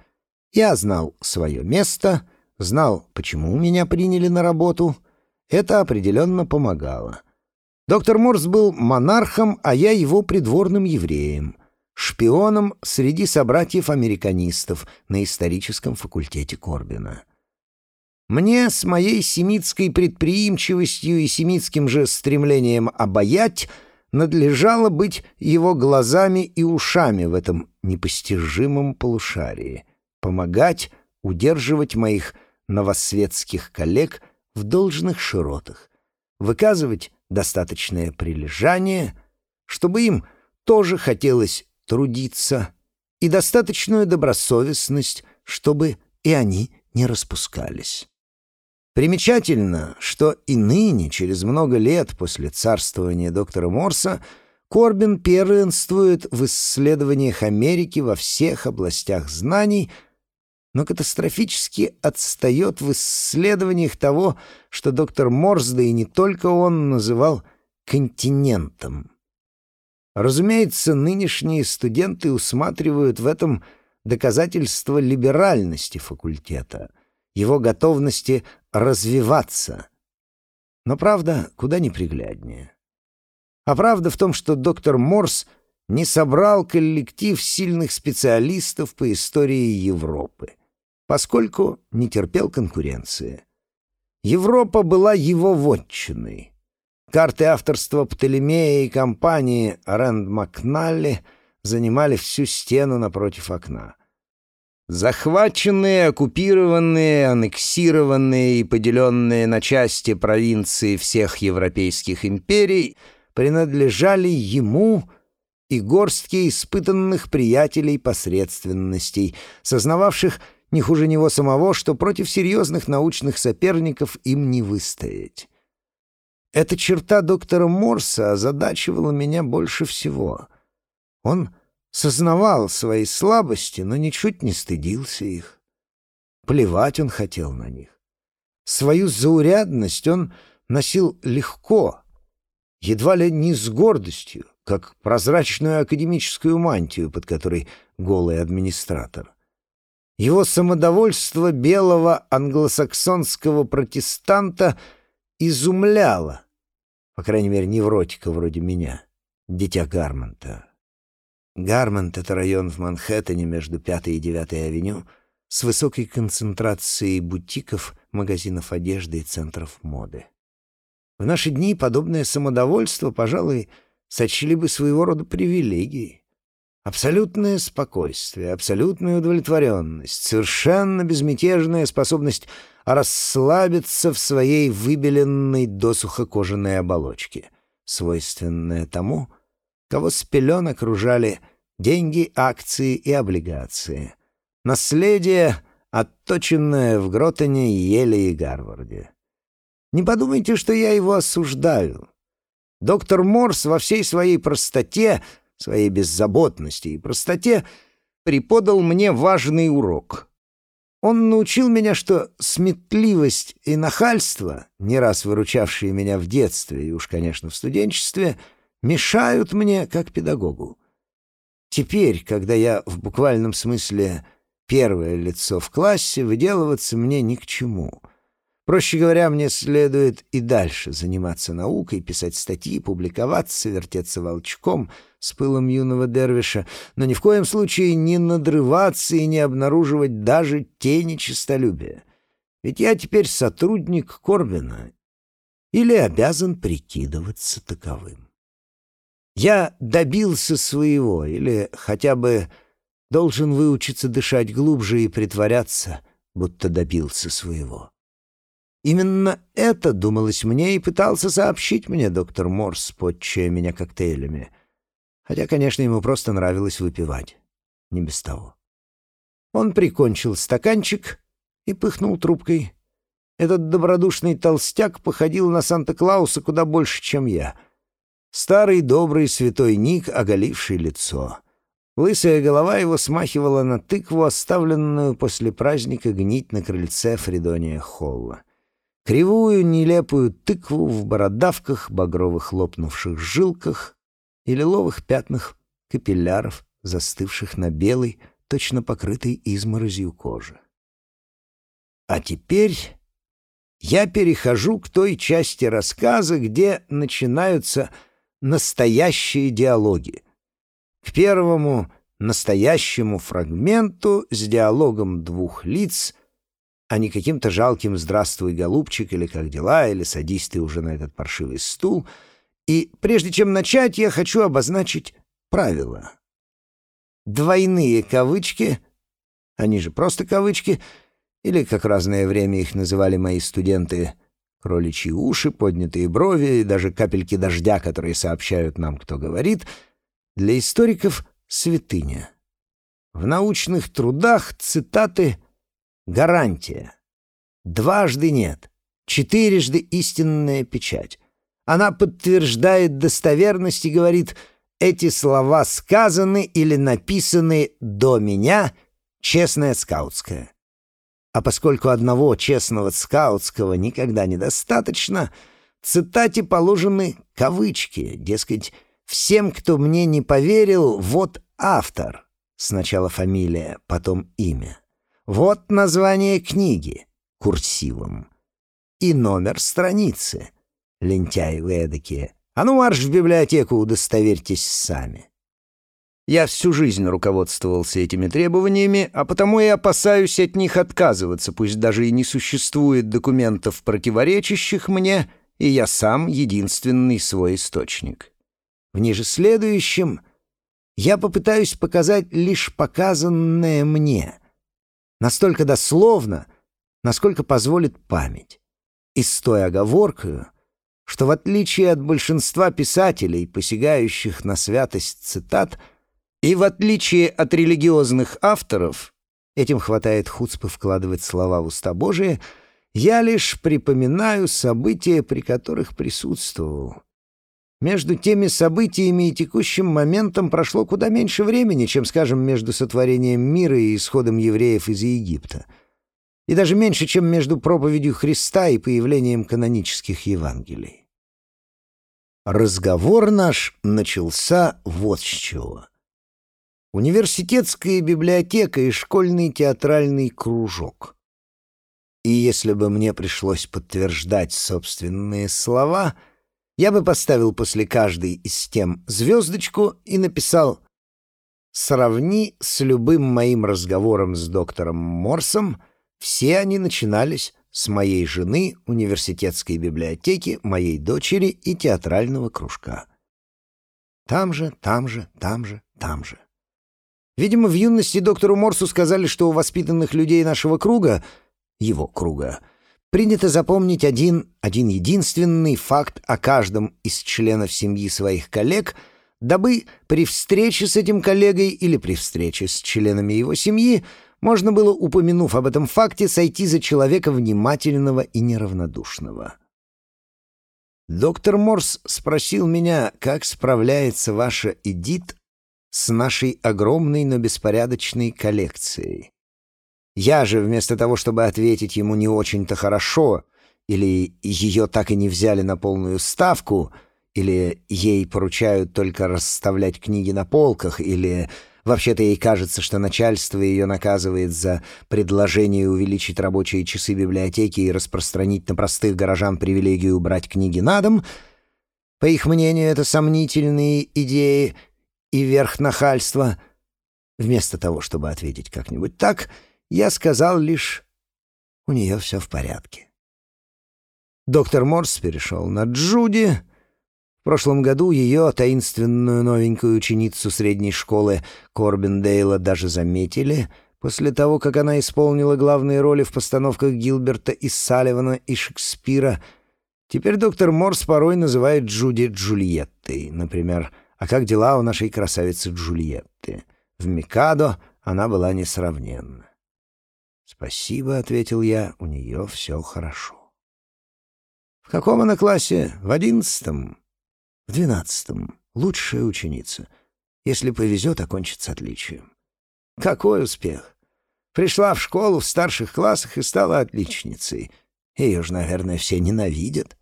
Я знал свое место, знал, почему меня приняли на работу. Это определенно помогало. Доктор Морс был монархом, а я его придворным евреем шпионом среди собратьев-американистов на историческом факультете Корбина. Мне с моей семитской предприимчивостью и семитским же стремлением обаять надлежало быть его глазами и ушами в этом непостижимом полушарии, помогать удерживать моих новосветских коллег в должных широтах, выказывать достаточное прилежание, чтобы им тоже хотелось трудиться и достаточную добросовестность, чтобы и они не распускались. Примечательно, что и ныне, через много лет после царствования доктора Морса, Корбин первенствует в исследованиях Америки во всех областях знаний, но катастрофически отстает в исследованиях того, что доктор Морс, да и не только он, называл континентом. Разумеется, нынешние студенты усматривают в этом доказательство либеральности факультета, его готовности развиваться. Но правда куда непригляднее. А правда в том, что доктор Морс не собрал коллектив сильных специалистов по истории Европы, поскольку не терпел конкуренции. Европа была его вотчиной. Карты авторства Птолемея и компании Рэнд Макналли занимали всю стену напротив окна. Захваченные, оккупированные, аннексированные и поделенные на части провинции всех европейских империй принадлежали ему и горстке испытанных приятелей посредственностей, сознававших не хуже него самого, что против серьезных научных соперников им не выстоять. Эта черта доктора Морса озадачивала меня больше всего. Он сознавал свои слабости, но ничуть не стыдился их. Плевать он хотел на них. Свою заурядность он носил легко, едва ли не с гордостью, как прозрачную академическую мантию, под которой голый администратор. Его самодовольство белого англосаксонского протестанта — изумляло, по крайней мере, невротика вроде меня, дитя Гармонта. Гармонт — это район в Манхэттене между Пятой и Девятой авеню с высокой концентрацией бутиков, магазинов одежды и центров моды. В наши дни подобное самодовольство, пожалуй, сочли бы своего рода привилегией. Абсолютное спокойствие, абсолютная удовлетворенность, совершенно безмятежная способность расслабиться в своей выбеленной досуха кожаной оболочке, свойственная тому, кого с пелен окружали деньги, акции и облигации. Наследие, отточенное в Гротоне, Еле и Гарварде. Не подумайте, что я его осуждаю. Доктор Морс во всей своей простоте, своей беззаботности и простоте преподал мне важный урок — он научил меня, что сметливость и нахальство, не раз выручавшие меня в детстве и уж, конечно, в студенчестве, мешают мне как педагогу. Теперь, когда я в буквальном смысле первое лицо в классе, выделываться мне ни к чему. Проще говоря, мне следует и дальше заниматься наукой, писать статьи, публиковаться, вертеться волчком с пылом юного дервиша, но ни в коем случае не надрываться и не обнаруживать даже тени честолюбия. Ведь я теперь сотрудник Корбина или обязан прикидываться таковым. Я добился своего или хотя бы должен выучиться дышать глубже и притворяться, будто добился своего. Именно это, думалось мне, и пытался сообщить мне доктор Морс, подчая меня коктейлями. Хотя, конечно, ему просто нравилось выпивать. Не без того. Он прикончил стаканчик и пыхнул трубкой. этот добродушный толстяк походил на Санта-Клауса куда больше, чем я. Старый добрый святой Ник, оголивший лицо. Лысая голова его смахивала на тыкву, оставленную после праздника гнить на крыльце Фридония Холла. Кривую, нелепую тыкву в бородавках, багровых лопнувших жилках и лиловых пятнах капилляров, застывших на белой, точно покрытой изморозью кожи. А теперь я перехожу к той части рассказа, где начинаются настоящие диалоги. К первому настоящему фрагменту с диалогом двух лиц, а не каким-то жалким «здравствуй, голубчик» или «как дела», или «садись ты уже на этот паршивый стул». И прежде чем начать, я хочу обозначить правила. Двойные кавычки, они же просто кавычки, или, как разное время их называли мои студенты, кроличьи уши, поднятые брови и даже капельки дождя, которые сообщают нам, кто говорит, для историков — святыня. В научных трудах цитаты — гарантия. Дважды нет, четырежды истинная печать. Она подтверждает достоверность и говорит, эти слова сказаны или написаны до меня, честная скаутская. А поскольку одного честного скаутского никогда недостаточно, цитате положены кавычки, дескать, «всем, кто мне не поверил, вот автор». Сначала фамилия, потом имя. Вот название книги, курсивом. И номер страницы — лентяи вы эдакие. А ну марш в библиотеку, удостоверьтесь сами. Я всю жизнь руководствовался этими требованиями, а потому и опасаюсь от них отказываться, пусть даже и не существует документов, противоречащих мне, и я сам единственный свой источник. В ниже следующем я попытаюсь показать лишь показанное мне, настолько дословно, насколько позволит память, и с той оговоркою, что в отличие от большинства писателей, посягающих на святость цитат, и в отличие от религиозных авторов, этим хватает хуцпы вкладывать слова в уста Божие, я лишь припоминаю события, при которых присутствовал. Между теми событиями и текущим моментом прошло куда меньше времени, чем, скажем, между сотворением мира и исходом евреев из Египта — и даже меньше, чем между проповедью Христа и появлением канонических Евангелий. Разговор наш начался вот с чего. Университетская библиотека и школьный театральный кружок. И если бы мне пришлось подтверждать собственные слова, я бы поставил после каждой из тем звездочку и написал «Сравни с любым моим разговором с доктором Морсом», все они начинались с моей жены, университетской библиотеки, моей дочери и театрального кружка. Там же, там же, там же, там же. Видимо, в юности доктору Морсу сказали, что у воспитанных людей нашего круга, его круга, принято запомнить один, один единственный факт о каждом из членов семьи своих коллег, дабы при встрече с этим коллегой или при встрече с членами его семьи можно было, упомянув об этом факте, сойти за человека внимательного и неравнодушного. Доктор Морс спросил меня, как справляется ваша Эдит с нашей огромной, но беспорядочной коллекцией. Я же, вместо того, чтобы ответить ему не очень-то хорошо, или ее так и не взяли на полную ставку, или ей поручают только расставлять книги на полках, или Вообще-то ей кажется, что начальство ее наказывает за предложение увеличить рабочие часы библиотеки и распространить на простых горожан привилегию брать книги на дом. По их мнению, это сомнительные идеи и верх нахальства. Вместо того, чтобы ответить как-нибудь так, я сказал лишь «У нее все в порядке». Доктор Морс перешел на Джуди, в прошлом году ее, таинственную новенькую ученицу средней школы Корбендейла, даже заметили после того, как она исполнила главные роли в постановках Гилберта и Салливана и Шекспира. Теперь доктор Морс порой называет Джуди Джульеттой, например. «А как дела у нашей красавицы Джульетты?» В «Микадо» она была несравненна. «Спасибо», — ответил я, — «у нее все хорошо». «В каком она классе? В одиннадцатом?» «В двенадцатом. Лучшая ученица. Если повезет, окончит с отличием». «Какой успех! Пришла в школу в старших классах и стала отличницей. Ее же, наверное, все ненавидят».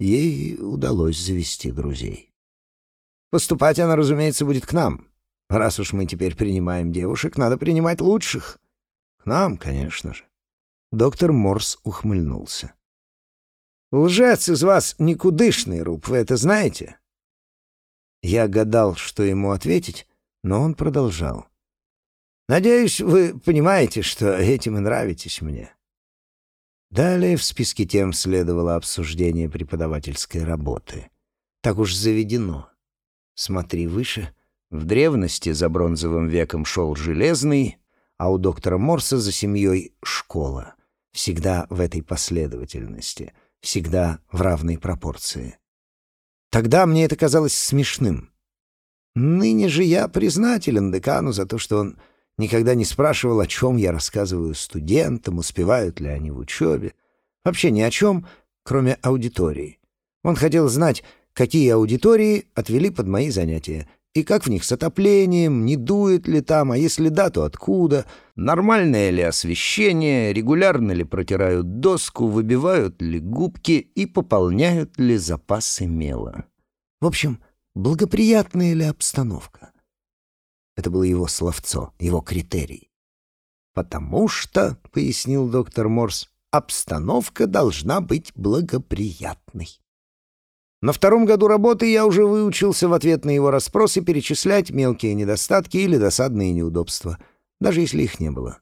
Ей удалось завести друзей. Поступать она, разумеется, будет к нам. Раз уж мы теперь принимаем девушек, надо принимать лучших. Нам, конечно же. Доктор Морс ухмыльнулся. «Лжец из вас никудышный, Руб, вы это знаете?» Я гадал, что ему ответить, но он продолжал. «Надеюсь, вы понимаете, что этим и нравитесь мне». Далее в списке тем следовало обсуждение преподавательской работы. Так уж заведено. Смотри выше. В древности за бронзовым веком шел железный, а у доктора Морса за семьей — школа. Всегда в этой последовательности, всегда в равной пропорции. Тогда мне это казалось смешным. Ныне же я признателен декану за то, что он никогда не спрашивал, о чем я рассказываю студентам, успевают ли они в учебе. Вообще ни о чем, кроме аудитории. Он хотел знать, какие аудитории отвели под мои занятия, и как в них с отоплением, не дует ли там, а если да, то откуда, нормальное ли освещение, регулярно ли протирают доску, выбивают ли губки и пополняют ли запасы мела. В общем, благоприятная ли обстановка. Это было его словцо, его критерий. «Потому что», — пояснил доктор Морс, — «обстановка должна быть благоприятной». На втором году работы я уже выучился в ответ на его расспросы перечислять мелкие недостатки или досадные неудобства, даже если их не было.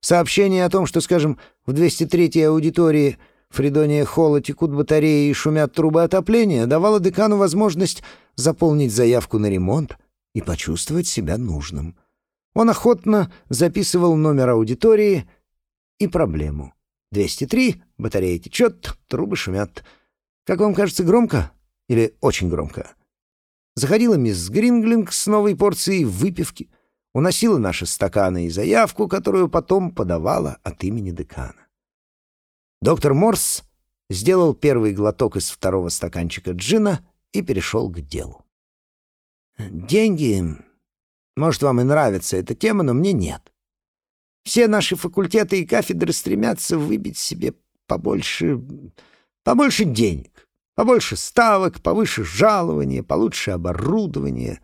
Сообщение о том, что, скажем, в 203-й аудитории Фридония Холла текут батареи и шумят трубы отопления, давало декану возможность заполнить заявку на ремонт и почувствовать себя нужным. Он охотно записывал номер аудитории и проблему. 203, батарея течет, трубы шумят — как вам кажется, громко? Или очень громко? Заходила мисс Гринглинг с новой порцией выпивки, уносила наши стаканы и заявку, которую потом подавала от имени декана. Доктор Морс сделал первый глоток из второго стаканчика джина и перешел к делу. «Деньги... Может, вам и нравится эта тема, но мне нет. Все наши факультеты и кафедры стремятся выбить себе побольше... побольше денег. Побольше ставок, повыше жалования, получше оборудование.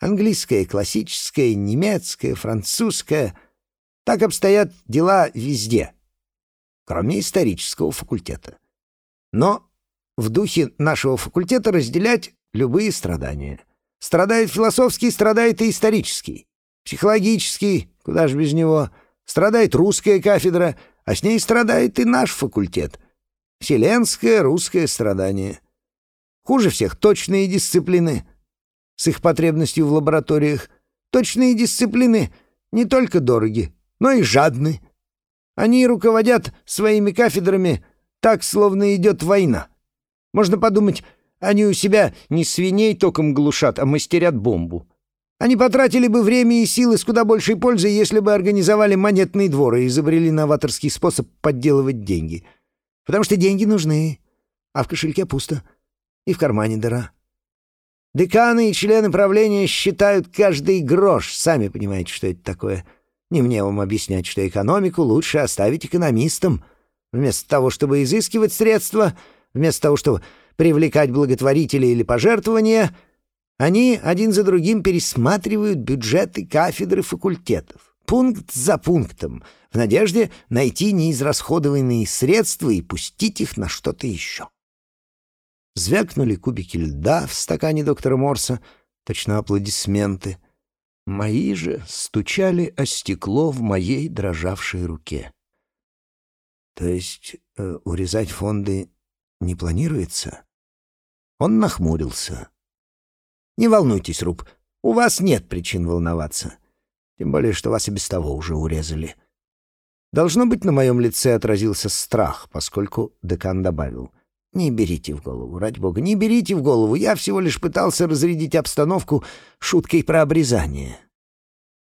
Английское, классическое, немецкое, французское. Так обстоят дела везде, кроме исторического факультета. Но в духе нашего факультета разделять любые страдания. Страдает философский, страдает и исторический. Психологический, куда же без него. Страдает русская кафедра, а с ней страдает и наш факультет — Вселенское русское страдание. Хуже всех точные дисциплины с их потребностью в лабораториях. Точные дисциплины не только дороги, но и жадны. Они руководят своими кафедрами так, словно идет война. Можно подумать, они у себя не свиней током глушат, а мастерят бомбу. Они потратили бы время и силы с куда большей пользой, если бы организовали монетный двор и изобрели новаторский способ подделывать деньги — Потому что деньги нужны, а в кошельке пусто, и в кармане дыра. Деканы и члены правления считают каждый грош. Сами понимаете, что это такое. Не мне вам объяснять, что экономику лучше оставить экономистам. Вместо того, чтобы изыскивать средства, вместо того, чтобы привлекать благотворителей или пожертвования, они один за другим пересматривают бюджеты кафедры факультетов пункт за пунктом, в надежде найти неизрасходованные средства и пустить их на что-то еще. Звякнули кубики льда в стакане доктора Морса, точно аплодисменты. Мои же стучали о стекло в моей дрожавшей руке. То есть э, урезать фонды не планируется? Он нахмурился. «Не волнуйтесь, Руб, у вас нет причин волноваться. Тем более, что вас и без того уже урезали. Должно быть, на моем лице отразился страх, поскольку декан добавил. «Не берите в голову, ради бога, не берите в голову. Я всего лишь пытался разрядить обстановку шуткой про обрезание».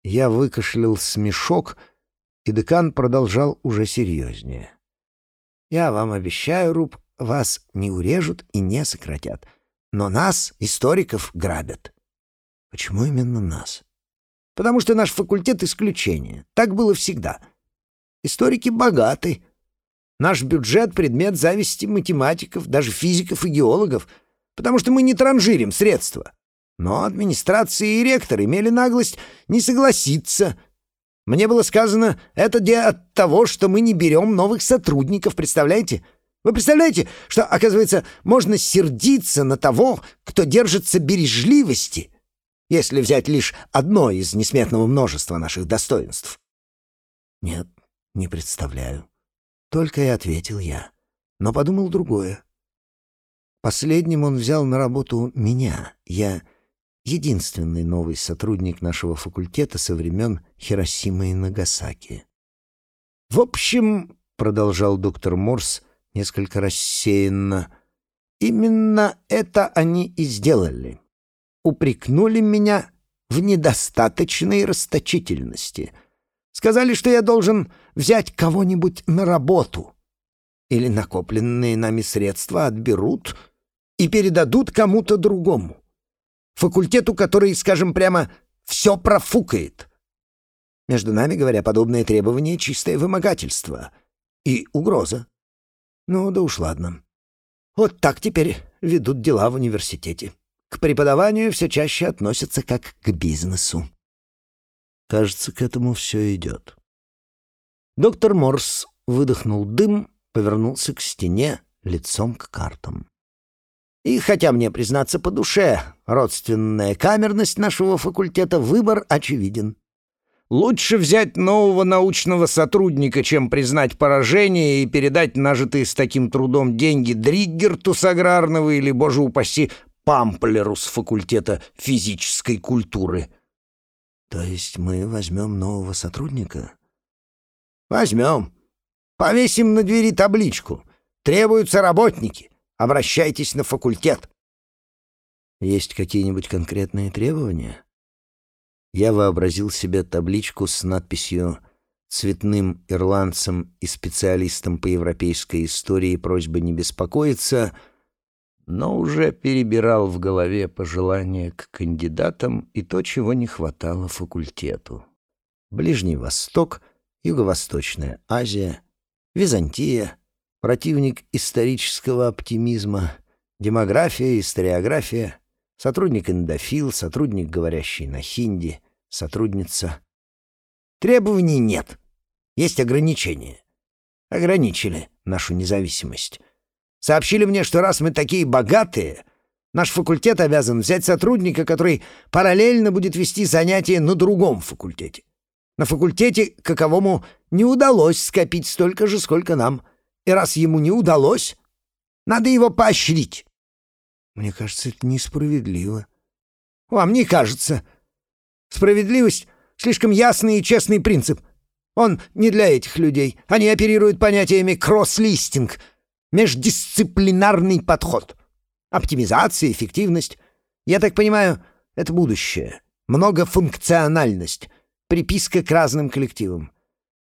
Я выкашлял смешок, И декан продолжал уже серьезнее. «Я вам обещаю, Руб, вас не урежут и не сократят. Но нас, историков, грабят». «Почему именно нас?» «Потому что наш факультет — исключение. Так было всегда. Историки богаты. Наш бюджет — предмет зависти математиков, даже физиков и геологов, потому что мы не транжирим средства. Но администрация и ректор имели наглость не согласиться. Мне было сказано, это где от того, что мы не берем новых сотрудников, представляете? Вы представляете, что, оказывается, можно сердиться на того, кто держится бережливости, если взять лишь одно из несметного множества наших достоинств? Нет, не представляю. Только и ответил я. Но подумал другое. Последним он взял на работу меня. Я единственный новый сотрудник нашего факультета со времен Хиросимы и Нагасаки. «В общем», — продолжал доктор Морс несколько рассеянно, — «именно это они и сделали. Упрекнули меня в недостаточной расточительности. Сказали, что я должен взять кого-нибудь на работу. Или накопленные нами средства отберут и передадут кому-то другому факультету, который, скажем прямо, все профукает. Между нами, говоря, подобные требования — чистое вымогательство и угроза. Ну, да уж ладно. Вот так теперь ведут дела в университете. К преподаванию все чаще относятся как к бизнесу. Кажется, к этому все идет. Доктор Морс выдохнул дым, повернулся к стене, лицом к картам. И хотя мне, признаться, по душе родственная камерность нашего факультета, выбор очевиден. Лучше взять нового научного сотрудника, чем признать поражение и передать нажитые с таким трудом деньги Дриггерту с аграрного или, боже упаси, Памплеру с факультета физической культуры. То есть мы возьмем нового сотрудника? Возьмем. Повесим на двери табличку. Требуются работники. Обращайтесь на факультет. Есть какие-нибудь конкретные требования? Я вообразил себе табличку с надписью «Цветным ирландцам и специалистам по европейской истории просьба не беспокоиться», но уже перебирал в голове пожелания к кандидатам и то, чего не хватало факультету. Ближний Восток, Юго-Восточная Азия, Византия — противник исторического оптимизма, демография, историография, сотрудник-эндофил, сотрудник, говорящий на хинди, сотрудница. Требований нет, есть ограничения. Ограничили нашу независимость. Сообщили мне, что раз мы такие богатые, наш факультет обязан взять сотрудника, который параллельно будет вести занятия на другом факультете. На факультете, каковому не удалось скопить столько же, сколько нам — и раз ему не удалось, надо его поощрить. Мне кажется, это несправедливо. Вам не кажется. Справедливость — слишком ясный и честный принцип. Он не для этих людей. Они оперируют понятиями кросс-листинг, междисциплинарный подход. Оптимизация, эффективность. Я так понимаю, это будущее. Многофункциональность. Приписка к разным коллективам.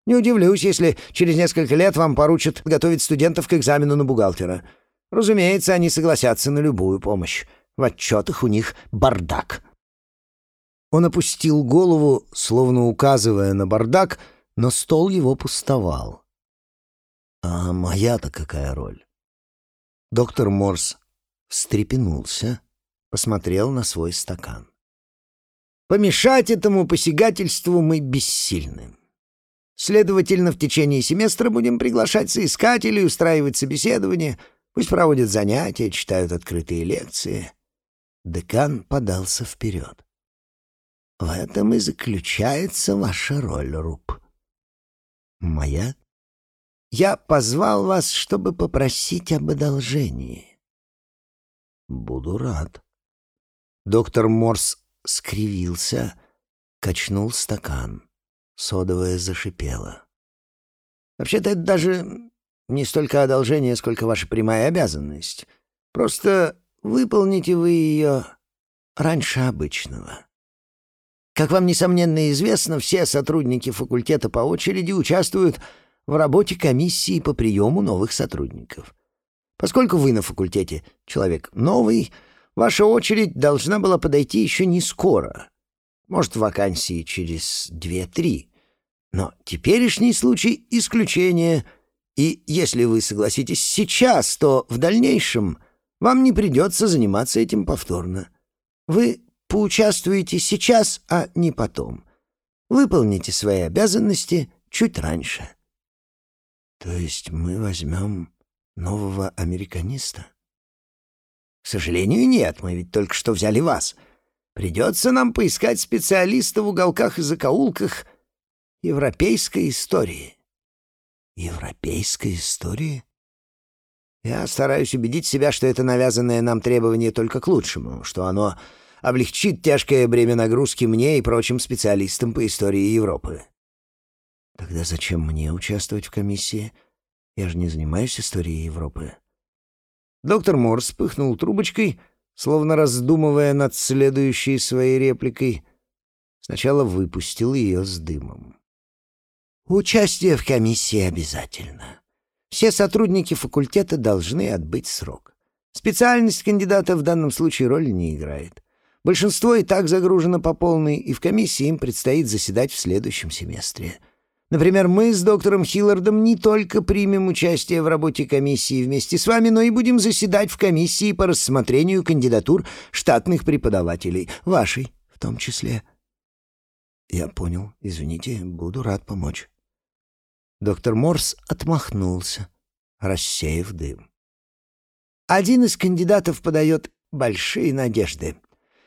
Не удивлюсь, если через несколько лет вам поручат готовить студентов к экзамену на бухгалтера. Разумеется, они согласятся на любую помощь. В отчетах у них бардак». Он опустил голову, словно указывая на бардак, но стол его пустовал. «А моя-то какая роль?» Доктор Морс встрепенулся, посмотрел на свой стакан. «Помешать этому посягательству мы бессильны. Следовательно, в течение семестра будем приглашать соискателей, устраивать собеседования, пусть проводят занятия, читают открытые лекции. Декан подался вперед. В этом и заключается ваша роль, Руб. Моя? Я позвал вас, чтобы попросить об одолжении. Буду рад. Доктор Морс скривился, качнул стакан. Содовая зашипела. «Вообще-то это даже не столько одолжение, сколько ваша прямая обязанность. Просто выполните вы ее раньше обычного». Как вам, несомненно, известно, все сотрудники факультета по очереди участвуют в работе комиссии по приему новых сотрудников. Поскольку вы на факультете человек новый, ваша очередь должна была подойти еще не скоро. Может, вакансии через две-три. Но теперешний случай — исключение, и если вы согласитесь сейчас, то в дальнейшем вам не придется заниматься этим повторно. Вы поучаствуете сейчас, а не потом. Выполните свои обязанности чуть раньше. То есть мы возьмем нового американиста? К сожалению, нет, мы ведь только что взяли вас. Придется нам поискать специалиста в уголках и закоулках европейской истории. Европейской истории? Я стараюсь убедить себя, что это навязанное нам требование только к лучшему, что оно облегчит тяжкое бремя нагрузки мне и прочим специалистам по истории Европы. Тогда зачем мне участвовать в комиссии? Я же не занимаюсь историей Европы. Доктор Мор вспыхнул трубочкой, словно раздумывая над следующей своей репликой. Сначала выпустил ее с дымом. Участие в комиссии обязательно. Все сотрудники факультета должны отбыть срок. Специальность кандидата в данном случае роли не играет. Большинство и так загружено по полной, и в комиссии им предстоит заседать в следующем семестре. Например, мы с доктором Хиллардом не только примем участие в работе комиссии вместе с вами, но и будем заседать в комиссии по рассмотрению кандидатур штатных преподавателей, вашей в том числе. Я понял. Извините, буду рад помочь. Доктор Морс отмахнулся, рассеяв дым. Один из кандидатов подает большие надежды.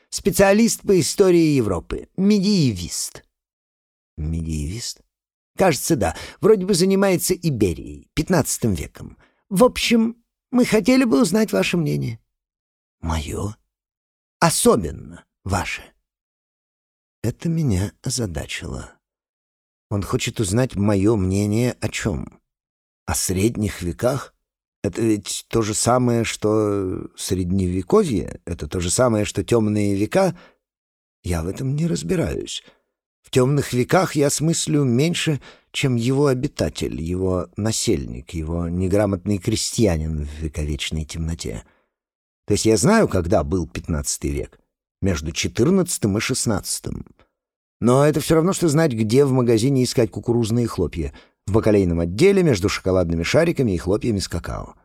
Специалист по истории Европы. Медиевист. Медиевист? Кажется, да. Вроде бы занимается Иберией, пятнадцатым веком. В общем, мы хотели бы узнать ваше мнение. Мое? Особенно ваше. Это меня озадачило. Он хочет узнать мое мнение о чем? О средних веках? Это ведь то же самое, что средневековье, это то же самое, что темные века. Я в этом не разбираюсь. В темных веках я смыслю меньше, чем его обитатель, его насельник, его неграмотный крестьянин в вековечной темноте. То есть я знаю, когда был пятнадцатый век, между четырнадцатым и шестнадцатым. Но это все равно, что знать, где в магазине искать кукурузные хлопья — в бакалейном отделе между шоколадными шариками и хлопьями с какао.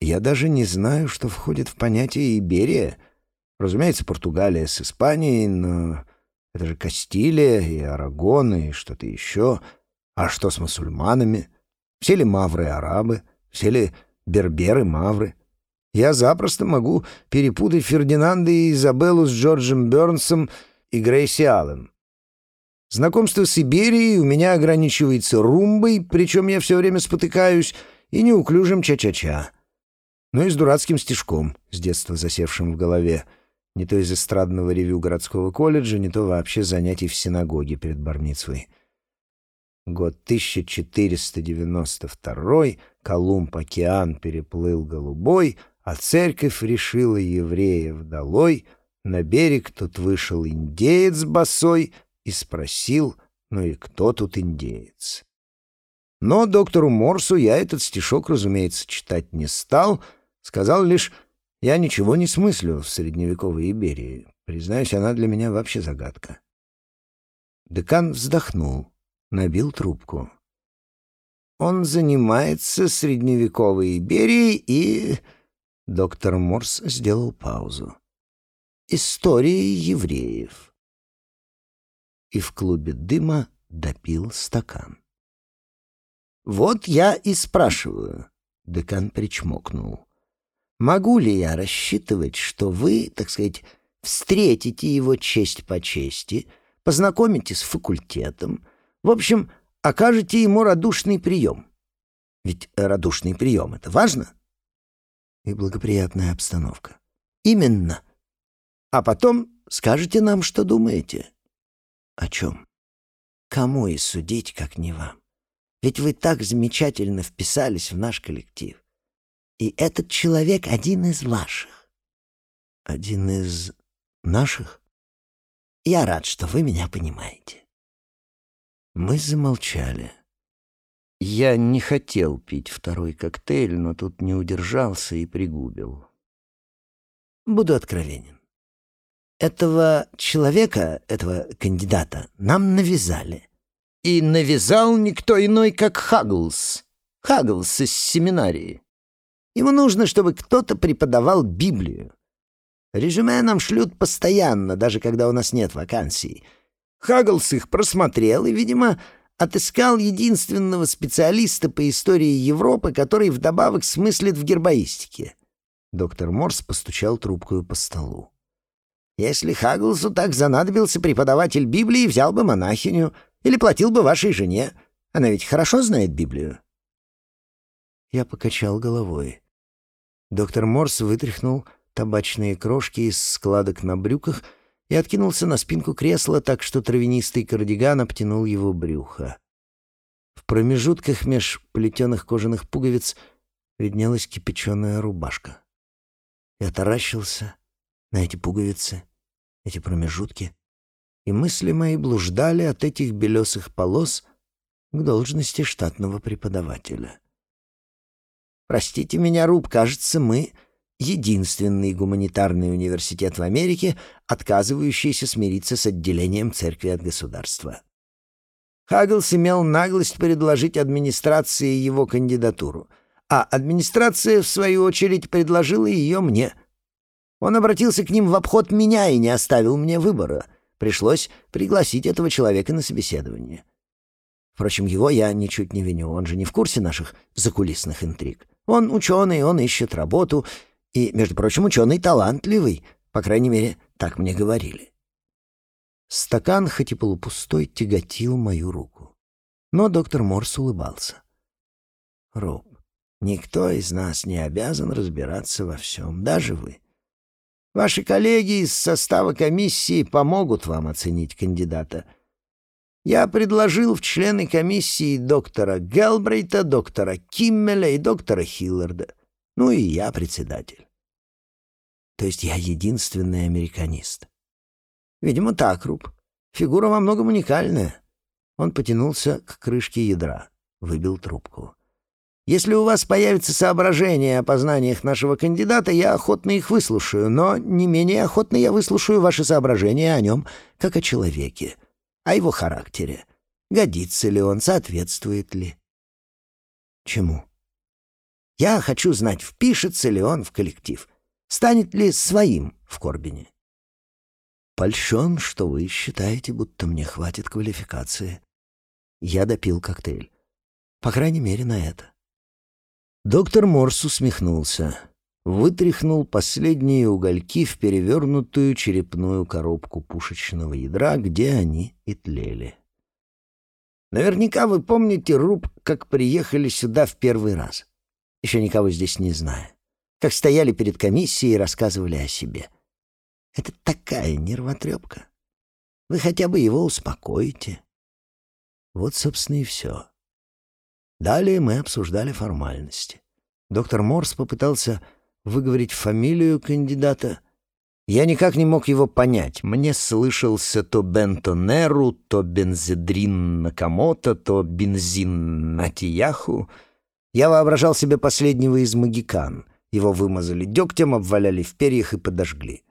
Я даже не знаю, что входит в понятие Иберия. Разумеется, Португалия с Испанией, но это же Кастилия и Арагон и что-то еще. А что с мусульманами? Все ли мавры арабы? Все ли берберы мавры? Я запросто могу перепутать Фердинанда и Изабеллу с Джорджем Бёрнсом и Грейси Аллен. Знакомство с Иберией у меня ограничивается румбой, причем я все время спотыкаюсь, и неуклюжим ча-ча-ча. Ну и с дурацким стишком, с детства засевшим в голове. Не то из эстрадного ревю городского колледжа, не то вообще занятий в синагоге перед бармицвой. Год 1492 Колумб океан переплыл голубой, а церковь решила евреев долой. На берег тут вышел индеец босой — и спросил, ну и кто тут индеец. Но доктору Морсу я этот стишок, разумеется, читать не стал, сказал лишь «Я ничего не смыслю в средневековой Иберии. Признаюсь, она для меня вообще загадка». Декан вздохнул, набил трубку. «Он занимается средневековой Иберией и...» Доктор Морс сделал паузу. «Историей евреев» и в клубе дыма допил стакан. «Вот я и спрашиваю», — декан причмокнул. «Могу ли я рассчитывать, что вы, так сказать, встретите его честь по чести, познакомите с факультетом, в общем, окажете ему радушный прием? Ведь радушный прием — это важно?» «И благоприятная обстановка». «Именно. А потом скажете нам, что думаете». О чем? Кому и судить, как не вам? Ведь вы так замечательно вписались в наш коллектив. И этот человек один из ваших. Один из наших? Я рад, что вы меня понимаете». Мы замолчали. Я не хотел пить второй коктейль, но тут не удержался и пригубил. Буду откровенен. Этого человека, этого кандидата, нам навязали. И навязал никто иной, как Хагглс. Хагглс из семинарии. Ему нужно, чтобы кто-то преподавал Библию. Резюме нам шлют постоянно, даже когда у нас нет вакансий. Хагглс их просмотрел и, видимо, отыскал единственного специалиста по истории Европы, который вдобавок смыслит в гербаистике. Доктор Морс постучал трубкой по столу. Если Хагглсу так занадобился преподаватель Библии, взял бы монахиню или платил бы вашей жене. Она ведь хорошо знает Библию. Я покачал головой. Доктор Морс вытряхнул табачные крошки из складок на брюках и откинулся на спинку кресла так, что травянистый кардиган обтянул его брюхо. В промежутках меж плетеных кожаных пуговиц виднелась кипяченая рубашка. Я таращился на эти пуговицы, эти промежутки, и мысли мои блуждали от этих белесых полос к должности штатного преподавателя. «Простите меня, Руб, кажется, мы единственный гуманитарный университет в Америке, отказывающийся смириться с отделением церкви от государства. Хагглс имел наглость предложить администрации его кандидатуру, а администрация, в свою очередь, предложила ее мне. Он обратился к ним в обход меня и не оставил мне выбора. Пришлось пригласить этого человека на собеседование. Впрочем, его я ничуть не виню, он же не в курсе наших закулисных интриг. Он ученый, он ищет работу, и, между прочим, ученый талантливый, по крайней мере, так мне говорили. Стакан, хоть и полупустой, тяготил мою руку. Но доктор Морс улыбался. «Роб, никто из нас не обязан разбираться во всем, даже вы. Ваши коллеги из состава комиссии помогут вам оценить кандидата. Я предложил в члены комиссии доктора Гелбрейта, доктора Киммеля и доктора Хилларда. Ну и я председатель. То есть я единственный американист. Видимо, так, Руб. Фигура во многом уникальная. Он потянулся к крышке ядра, выбил трубку. Если у вас появятся соображения о познаниях нашего кандидата, я охотно их выслушаю, но не менее охотно я выслушаю ваши соображения о нем, как о человеке, о его характере. Годится ли он, соответствует ли? Чему? Я хочу знать, впишется ли он в коллектив. Станет ли своим в Корбине? Польщен, что вы считаете, будто мне хватит квалификации. Я допил коктейль. По крайней мере, на это. Доктор Морс усмехнулся. Вытряхнул последние угольки в перевернутую черепную коробку пушечного ядра, где они и тлели. Наверняка вы помните, Руб, как приехали сюда в первый раз, еще никого здесь не зная как стояли перед комиссией и рассказывали о себе. Это такая нервотрепка. Вы хотя бы его успокоите. Вот, собственно, и все. Далее мы обсуждали формальности. Доктор Морс попытался выговорить фамилию кандидата. Я никак не мог его понять. Мне слышался то Бентонеру, то Бензедрин Накамото, то Бензин Натияху. Я воображал себе последнего из магикан — его вымазали дегтем, обваляли в перьях и подожгли.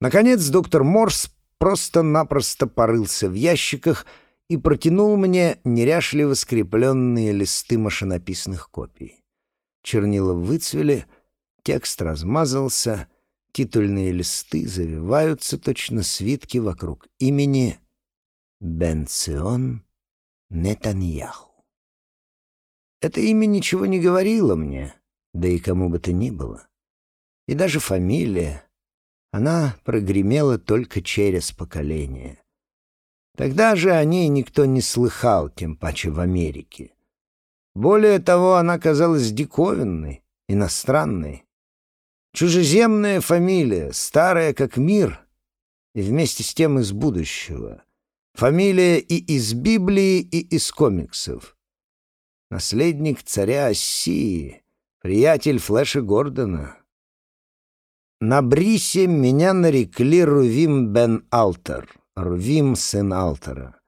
Наконец доктор Морс просто-напросто порылся в ящиках и протянул мне неряшливо скрепленные листы машинописных копий. Чернила выцвели, текст размазался, титульные листы завиваются точно свитки вокруг имени Бенцион Нетаньяху. Это имя ничего не говорило мне — да и кому бы то ни было. И даже фамилия, она прогремела только через поколение. Тогда же о ней никто не слыхал, тем паче в Америке. Более того, она казалась диковинной, иностранной. Чужеземная фамилия, старая как мир, и вместе с тем из будущего. Фамилия и из Библии, и из комиксов. Наследник царя Оссии — Приятель Флэша Гордона. На Брисе меня нарекли Рувим бен Алтер, Рувим, сын Алтера.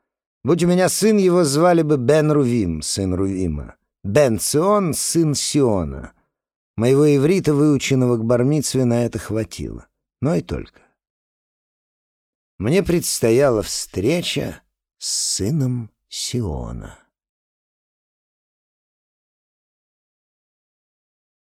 Будь у меня сын, его звали бы Бен Рувим, сын Рувима. Бен Цион, сын Сиона. Моего иврита, выученного к бармицве, на это хватило. Но и только. Мне предстояла встреча с сыном Сиона.